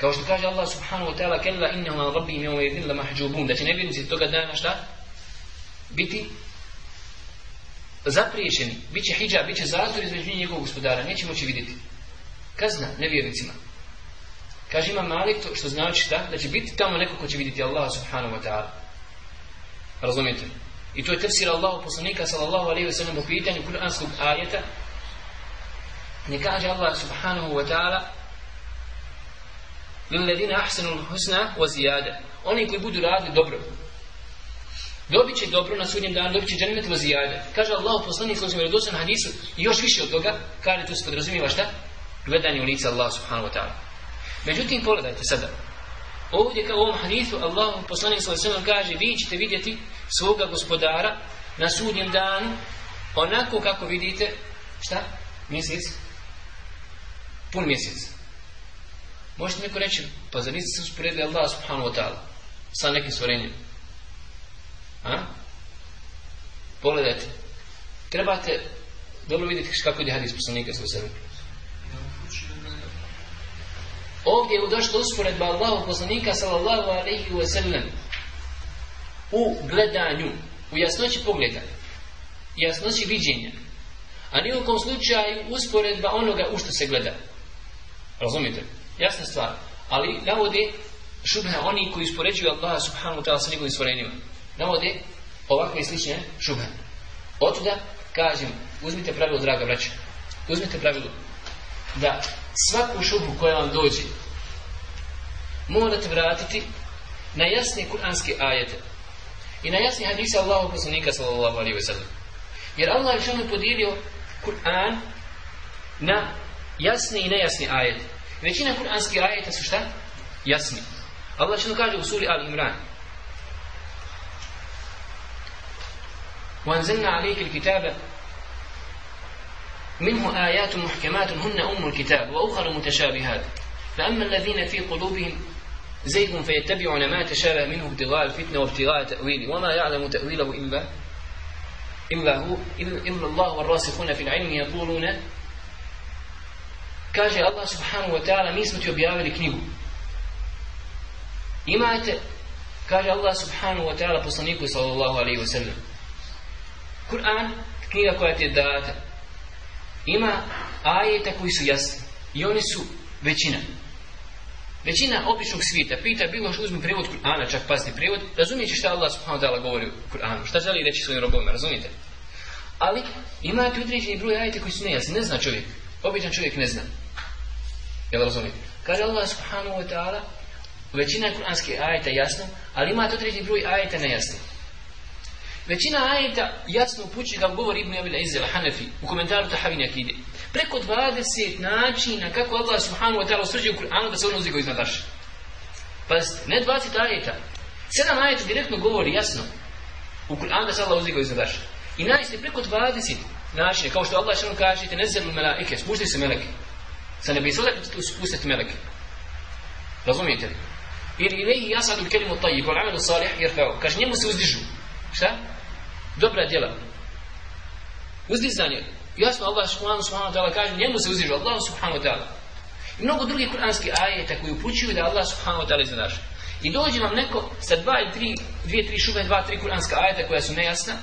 Kao što kaže Allah subhanahu wa ta'ala kella innahu an rabbi mi ovaj la mahđubun da će nevjernici toga dana šta? Biti zapriječeni, bit će hijab, bit će zastor između njih njegovog gospodara, neće moći vidjeti. Kazna nevjernicima. Kaže ima Malik to što znači šta? Da će biti tamo neko ko će vidjeti Allah subhanahu wa ta'ala. Razumijete? I to je tefsir Allahu poslanika sallallahu alaihi wa sallam u pitanju kuranskog ajeta. Ne kaže Allah subhanahu wa ta'ala lilladina ahsanu husna wa ziyada. Oni koji budu radili dobro. Dobit će dobro na sudnjem danu, dobit će džennet vazijade. ziyada. Kaže Allah poslanik sallallahu alaihi na hadisu i još više od toga, kaže tu se podrazumijeva šta? Gledanje u lice Allah subhanahu wa ta'ala. Međutim, pogledajte sada. Ovdje kao u ovom hadisu Allah poslanik sallallahu kaže vi ćete vidjeti svoga gospodara na sudnjem danu onako kako vidite šta? Mjesec? Pun mjesec. Možete neko reći, pa za niste se usporedili Allah subhanahu wa ta'ala sa nekim stvorenjem? A? Pogledajte. Trebate dobro vidjeti kako je hadis poslanika sa sebe. Ovdje je došla usporedba Allahu poslanika sallallahu alaihi wa sallam u gledanju, u jasnoći pogleda, jasnoći viđenja. A ni u kom slučaju usporedba onoga u što se gleda. Razumite? Jasna stvar. Ali navode šubha oni koji uspoređuju Allaha subhanahu wa ta'ala sa njegovim stvorenjima. Navode ovakve i slične šube. Otuda kažem, uzmite pravilo, draga braća. Uzmite pravilo da svaku šubu koja vam dođe morate vratiti na jasne kuranske ajete i na jasne hadise Allahog poslanika sallallahu alaihi wa sallam. Jer Allah je što podijelio Kur'an na jasne i nejasne ajete. Većina kuranskih ajeta su šta? Jasni. Allah što kaže u suri Al-Imran. وَانْزَلْنَا عَلَيْكَ الْكِتَابَ. منه آيات محكمات هن أم الكتاب وأخر متشابهات. فأما الذين في قلوبهم زيغ فيتبعون ما تشابه منه ابتغاء الفتنة وابتغاء تأويله وما يعلم تأويله إلا إلا هو إلا الله والراسخون في العلم يقولون kaže Allah subhanahu wa ta'ala mi smo ti objavili knjigu. Imate kaže Allah subhanahu wa ta'ala poslaniku sallallahu Kur'an knjiga koja ti je data. Ima ajeta koji su jasni. I oni su većina. Većina običnog svijeta pita bilo što uzmi prevod Kur'ana čak pasni prevod. Će šta Allah subhanahu wa ta'ala govori u Kur'anu? Šta želi reći svojim robovima razumijete? Ali imate određeni broj ajeta koji su nejasni. Ne zna čovjek. Običan čovjek ne zna. Jel razumijete? Kaže Allah subhanahu wa ta'ala većina kuranskih ajeta jasno, ali ima određeni broj ajeta nejasni. Većina ajeta jasno upućuje da govori Ibn Abil Izzel Hanefi u komentaru Tahavini Akide. Preko 20 načina kako Allah subhanahu wa ta'ala usrđuje u Kur'anu da se on uzdigo iznad arša. Pazite, ne 20 ajeta. 7 ajeta direktno govori jasno u Kur'anu da se Allah uzdigo iznad arša. I najste preko 20 načina, kao što Allah što kaže, te nezelu melaike, spušti se meleke sa nebesa ćete spustiti meleke. Razumijete li? Ili ilaihi jasadu kelimu tajib, wal amalu salih jerfao. Kaže, njemu se uzdižu. Šta? Dobra djela. Uzdizanje. Jasno, Allah subhanahu wa ta'ala kaže, njemu se uzdižu. Allah subhanahu wa ta'ala. I mnogo drugih kuranskih ajeta koji upućuju da Allah subhanahu wa ta'ala iznadaš. I dođe vam neko sa dva ili tri, dvije, tri šube, dva, tri kuranska ajeta koja su nejasna,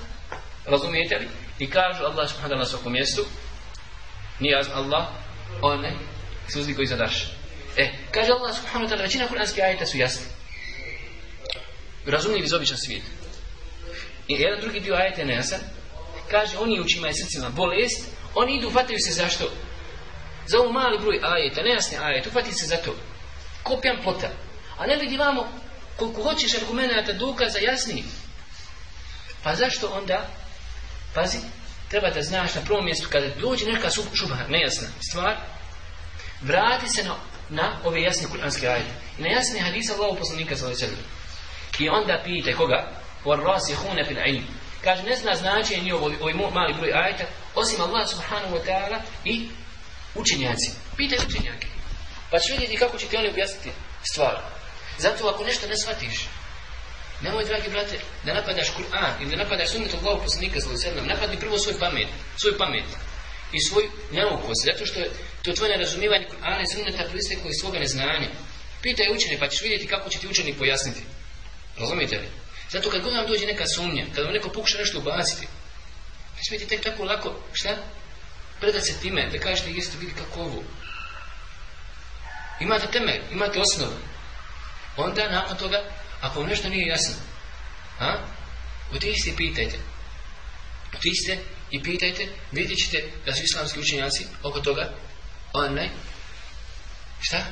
razumijete li? I kažu Allah subhanahu wa ta'ala na svakom mjestu, nije Allah, on ne, uzdi koji zadaš. E, kaže Allah subhanahu wa ta'ala, većina kuranskih ajeta su jasni. Razumljivi iz običan svijet. I jedan drugi dio ajete nejasan. Kaže, oni u čima je srcima bolest, oni idu, fataju se zašto? Za ovu mali broj ajeta, nejasne ajete, ufati se za to. Kopijam plota. A ne vidi vamo, koliko hoćeš argumenta dokaza jasni. Pa zašto onda, pazi, treba da znaš na prvom mjestu kada dođe neka šubha, nejasna stvar, vrati se na, na ove jasne kuranske ajete. I na jasne hadisa Allahu poslanika sallallahu alejhi I onda pijete koga? War فِي الْعِلْمِ. Kaže ne zna značenje ni ovo ovaj mali broj ajta, Osim Allah subhanahu wa ta'ala i učenjaci. Pitaj učenjake. Pa će vidjeti kako će ti oni objasniti stvar. Zato ako nešto ne shvatiš, nemoj, dragi brate, da napadaš Kur'an ili da napadaš sunnetu Allahu poslanika sallallahu alejhi napadni prvo svoj pamet, svoj pamet i svoj naukost, zato što je to tvoje nerazumijevanje Kur'ana i sunneta proisteklo iz svoga neznanja. Pitaj učenje, pa ćeš vidjeti kako će ti učenik pojasniti. Razumite li? Zato kad god vam dođe neka sumnja, kad vam neko pokuša nešto ubaciti, ne smijete tek tako lako, šta? Predat se time, da kažete, jeste vidi kako ovo. Imate temelj, imate osnovu. Onda, nakon toga, ako vam nešto nije jasno, a? Otiđite i pitajte. Otiđite i pitajte, vidjet ćete da su islamski učenjaci oko toga, onaj, šta?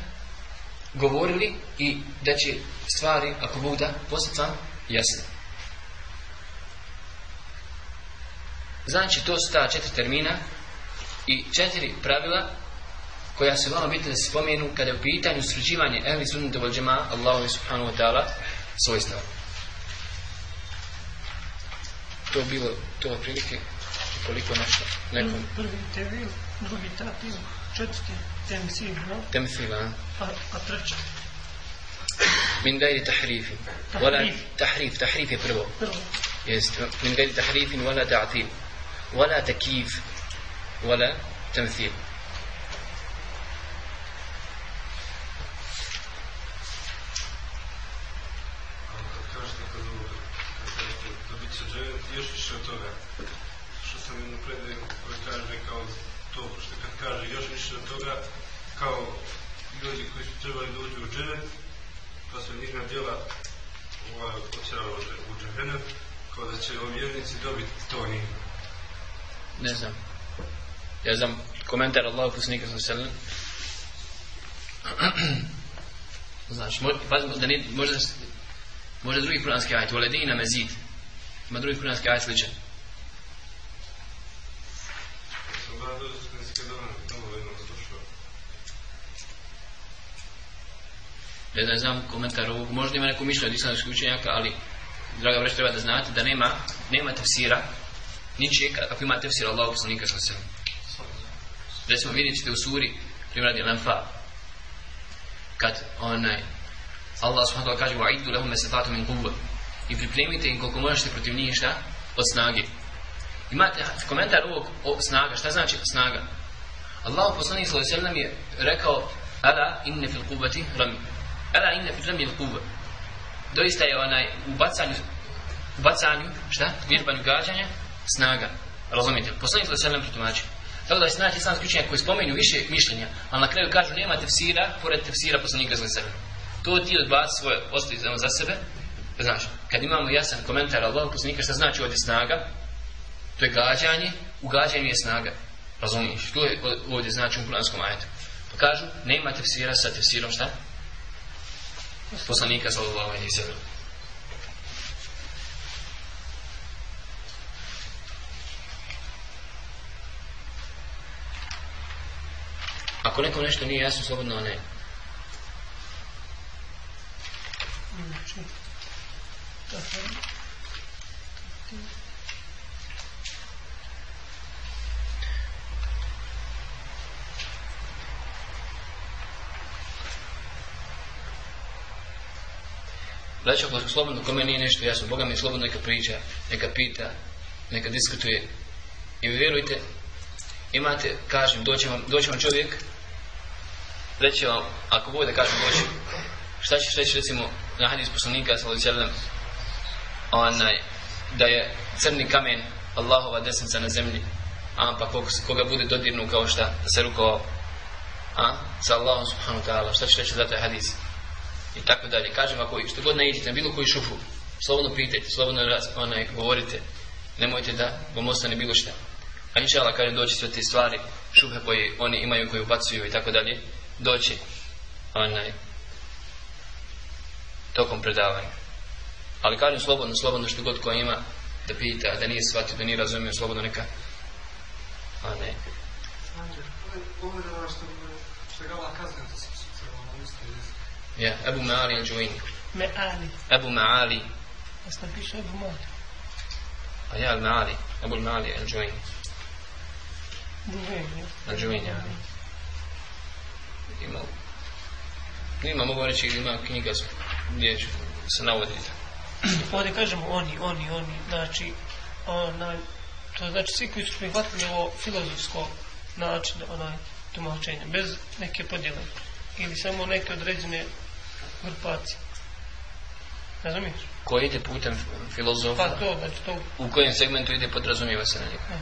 Govorili i da će stvari, ako Bog da, postati vam jasne. Znači, to su ta četiri termina i četiri pravila koja se vama bitno da se spomenu kada je u pitanju sređivanje ehli sunnetu wal džema Allahu subhanahu wa ta'ala svojstva. To bilo, to prilike koliko nešto nekom. Prvi tevil, drugi tatil, četvrti temsil, no? Temsil, a? A, a treći, من غير تحريف ولا تحريف تحريف بربو من غير تحريف ولا تعطيل ولا تكييف ولا تمثيل Thank you. Pa su njihna djela ovaj, otjerala u džahenem, kao da će ovi vjernici dobiti to njih. ne znam ja znam komentar Allahu poslanika sa selam. Znaš, sellem znači da ne možda možda drugi kuranski ajet waladina mezid. ima drugi kuranski ajet sličan Ja sam bar dođe skrbenske dana, tamo jednom slušao. ne znam, znam komentar ovog, možda ima neko mišljenje od islamskih učenjaka, ali draga vreć treba da znate da nema, nema tefsira, ničijeg, ako ima tefsira Allahu poslanika sa sve. Recimo vidjet ćete u suri, primjer radi Lanfa, kad onaj, Allah subhanahu wa ta'ala kaže وَعِدُّ لَهُمْ مَسَفَاتُ مِنْ قُوَّ i pripremite im koliko možete protiv njih šta? Od snage. Imate komentar ovog o snaga, šta znači snaga? Allah poslanik sallallahu alejhi ve sellem je rekao ala inne fil quvvati rami. Ala inne fi rami al Doista je onaj u bacanju u bacanju, šta? Vježbanju gađanja snaga. Razumijete? Poslanik sallallahu alejhi ve sellem protumačio. Tako da je znači islamski učenjak koji spomenju više mišljenja, ali na kraju kažu nema tefsira pored tefsira poslanika sallallahu alejhi ve. To ti odbaci svoje ostavi za sebe. Znaš, kad imamo jasan komentar Allah poslanika šta znači ovdje snaga, to je gađanje, u gađanju je snaga. Razumiješ? To je ovdje znači u kuranskom ajetu. Pa kažu, nema tefsira sa tefsirom šta? Poslanika sallallahu alaihi sallam. Ako nekom nešto nije jasno, slobodno ne. Znači, tako, Braćo, ako slobodno, kome nije nešto jasno, Boga mi slobodno neka priča, neka pita, neka diskutuje. I vjerujte, imate, kažem, doće vam, doće vam čovjek, reći vam, ako bude kažem doći, šta ćeš reći recimo na hadis poslanika sa alejhi onaj da je crni kamen Allahova desnica na zemlji a pa koga, koga bude dodirnu kao šta da se rukovao a sa Allahom subhanahu wa ta'ala šta ćeš reći za taj hadis i tako dalje kažem ako što god naiđete na bilo koji šufu slobodno pitajte slobodno raz, onaj govorite nemojte da vam ostane bilo šta a inša Allah doći sve te stvari šufe koje oni imaju koje ubacuju i tako dalje doći onaj tokom predavanja. Ali kažem slobodno, slobodno što god ko ima da pita, da nije shvatio, da nije razumio, slobodno neka. A ne. Ovo je ono što je Allah kazne, to se trebalo isto jezik. Ja, Ebu Ma'ali al-Juwini. me ali. Ebu Ma'ali. Ja napisao Ebu Mali. A ja al-Ma'ali. Ebu Ma'ali al-Juwini. Duženje. Anđuvinja. Ima, ima, mogu reći, ima knjiga gdje ću- se navodi. Ovdje kažemo oni, oni, oni, znači, onaj, to znači svi koji su prihvatili ovo filozofsko način, onaj, tumačenje, bez neke podjele. Ili samo neke određene grupacije. Razumiješ? Ko ide putem filozofa, Pa to, znači to, u kojem segmentu ide, podrazumijeva se na njega. ne,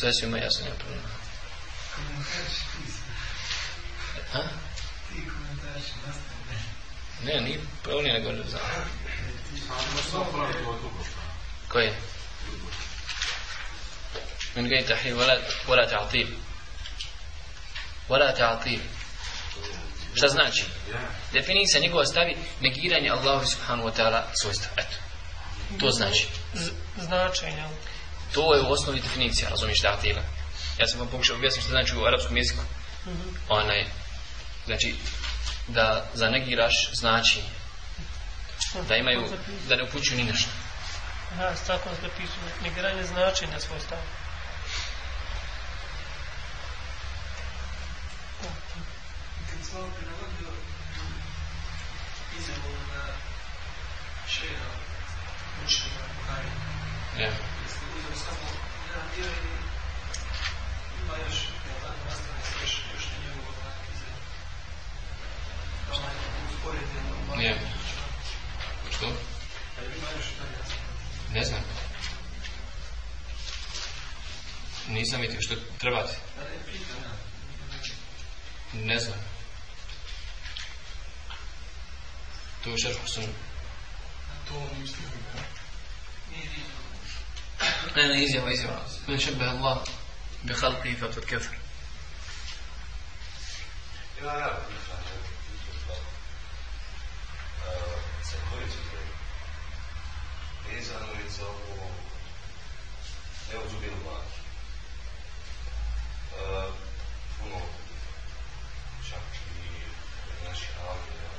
Sve svima jasno je problem. Ha? Ne, nije problem, nego ne znam. Koje? من غير تحريم ولا ولا تعطيل ولا تعطيل šta znači definicija njegova stavi negiranje Allahu subhanahu wa ta'ala svojstva eto to znači z- značenja. to je u osnovi definicija razumiješ ta'tila ja sam vam pokušao objasniti što znači u arapskom jeziku. Mhm. onaj znači da zanegiraš znači da imaju da ne upućuju ni nešto Aha, s tako se zapisuje negiranje značenja svoj stav. Kad sam vam prilagodio izjavu na šeha učenja Buhari, ja. jeste uzeli samo jedan dio i ima još, jel tako, nastavne se još, još na njegovu onak izjavu. Onaj usporedno, Je. što? Ali ima još dalje, ja sam ne znam nisam vidio što trebate ne znam. To je šarhu sunu To mislim, nije vidio. ne ne izjava izjava. Men šebe Allah bi halqi fa kad kefir Ima ja pitanje, isto tako. E, Se koristite vezano je za ovo neuzubilu baki. E, Puno čak i naši avija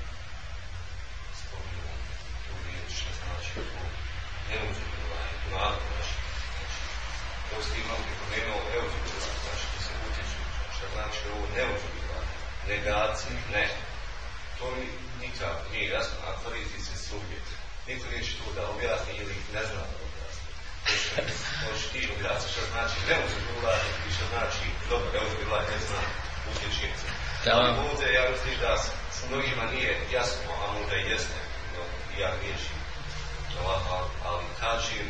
spominju tu riječ, šta znači to neuzubilu baki, tu nadu naši. Znači, to ste imali pripomenuo euzubilu baki, znači da se utječe. Šta znači ovo neuzubilu baki? Negaciji, ne. To ni, nikako nije jasno, a koristi se svugdje. Niko neće to da objasni ili ne zna da objasni. Možeš ti objasniti što znači neuzubilu i što znači dobro, neuzubilu ne zna utječe se. Da. Ali ovdje ja mislim da s s mnogima nije jasno, a možda i jeste, no, ja riješim. Ovako, ali kažem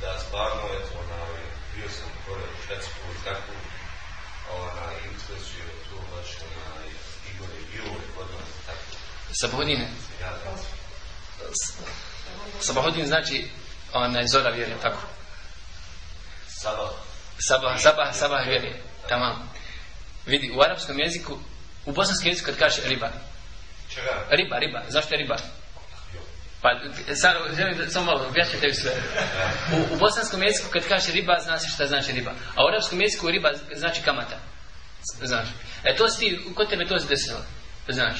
da stvarno je to, onaj, bio sam gore u Švedsku i tako, onaj, interesuje to baš, onaj, Igore, Igore, kod nas, tako, Sabahodine ja znam. Sabahodin znači onaj zora vjere tako Sabah, Sabah, sabah, sabah vjere tamam vidi u arapskom jeziku u bosanskom jeziku kad kaže riba čega? riba, riba, zašto je riba? Pa, sad, želim da, samo malo, objašnjam tebi sve. U, u bosanskom jeziku kad kaže riba, zna se šta znači riba. A u arapskom jeziku riba znači kamata. Znaš. E to si ti, kod tebe to se desilo. Znaš.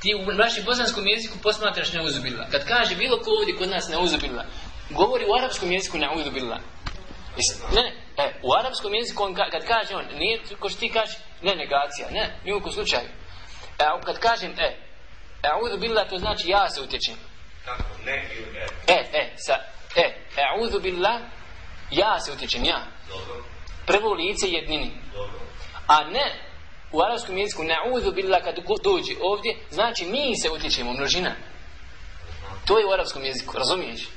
Ti u našem bosanskom jeziku posmatraš neuzubila. Kad kaže bilo ko ovdje kod nas neuzubila, govori u arapskom jeziku neuzubila. Ne, ne, e, u arapskom jeziku on, ka- kad kaže on, nije ko što ti kaže, ne negacija, ne, ni u slučaju. E, kad kažem, e, A'udhu billah to znači ja se utječem. Kako? Ne ili ne? E, e, sa, e, a'udhu billah, ja se utječem, ja. Dobro, Prvo lice jednini. dobro. A ne, u arabskom jeziku, na'udhu billah kad dođe ovdje, znači mi se utječemo, množina. To je u arabskom jeziku, razumiješ?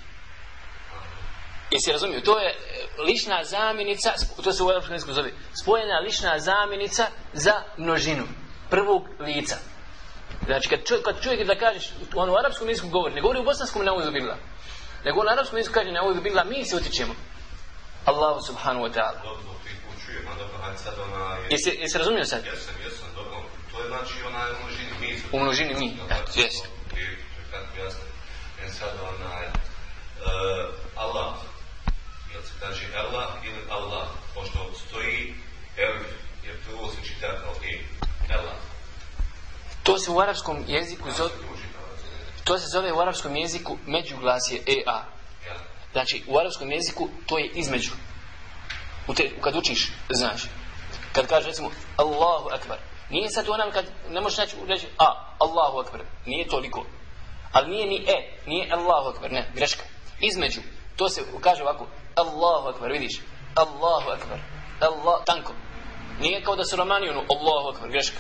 Jesi razumio? To je e, lična zamjenica, to se u arabskom jeziku zove, spojena lična zamjenica za množinu. Prvog lica. Znači, kad, čuj, kad čovjek da kažeš, on u arapskom jeziku govori, ne govori u bosanskom na'udhu billah. Nego on u arapskom jeziku kaže na'udhu billah, mi se utječemo. Allahu subhanahu wa ta'ala. Dobro, dobro, ti put čujem, a dobro, hajde sad ona je... Jesi, jesi razumio sad? Jesam, jesam, dobro, To je znači onaj u množini mi. U množini mi, eto, je kako jasno. E sad onaj, uh, Allah, jel se kaže Allah ili Allah, pošto stoji Elif, jer prvo se čita kao E, Allah. To se u arapskom jeziku zove, to se zove u arapskom jeziku međuglasje EA. Ja. Znači, u arapskom jeziku to je između. U te, kad učiš, znaš. Kad kaže recimo Allahu Akbar. Nije sad onam kad ne možeš naći reći A, Allahu Akbar. Nije toliko. Ali nije ni E, nije Allahu Akbar, ne, greška. Između, to se kaže ovako Allahu Akbar, vidiš. Allahu Akbar. Allah, tanko. Nije kao da su romani ono Allahu Akbar, greška.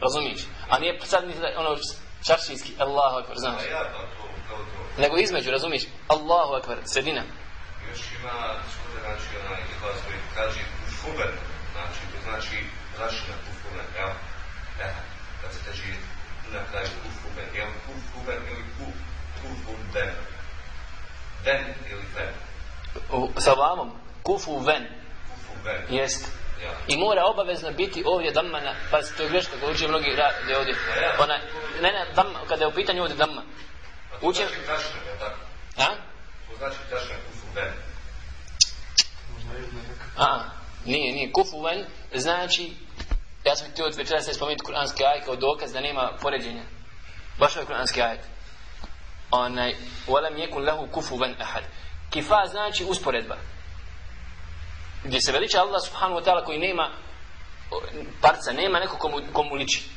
Razumiješ? A nije sad ni ono čaršinski Allahu Akbar, znaš. To, to. Nego između, razumiješ? Allahu Akbar, sredina. Još ima, skude, znači, onaj glas koji kaže kufuben, znači, to znači prašina kufuben, jel? Eh, kad se kaže na kraju kufuben, jel? Kufuben ili kuf, kufuben. Ben ili fen, U, sa vamom, kufu ven, kufuben, jest. ja. I mora obavezno biti ovdje dammana, pa to je greška koju uče mnogi rade ovdje. Ona, ne, ne, damma, kada je u pitanju ovdje damma. A to Učim, znači prašina, jel tako? a? To znači kufuben. A, nije, nije. Kufuven znači, ja sam htio večera se spomenuti kuranski ajet kao dokaz da nema poređenja. Baš ovaj kuranski ajet. Onaj, walam yekun lahu kufu ahad. Kifa znači usporedba. Gdje se veliča Allah subhanahu wa ta'ala koji nema parca, nema neko komu, komu liči.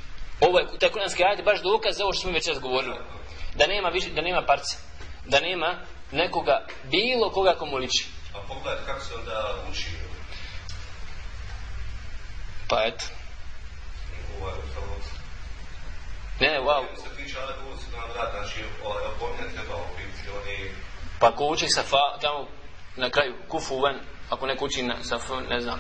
Ovo je, taj kuranski ajet baš dokaz za ovo što smo već govorili. Da nema, više, da nema parca. Da nema nekoga, bilo koga komu liči. A pogledajte kako se onda uči Pa eto. Ne, wow. Znači ovaj Pa ko uči sa fa, tamo na kraju kufu ven, ako neko uči na, sa f, ne znam.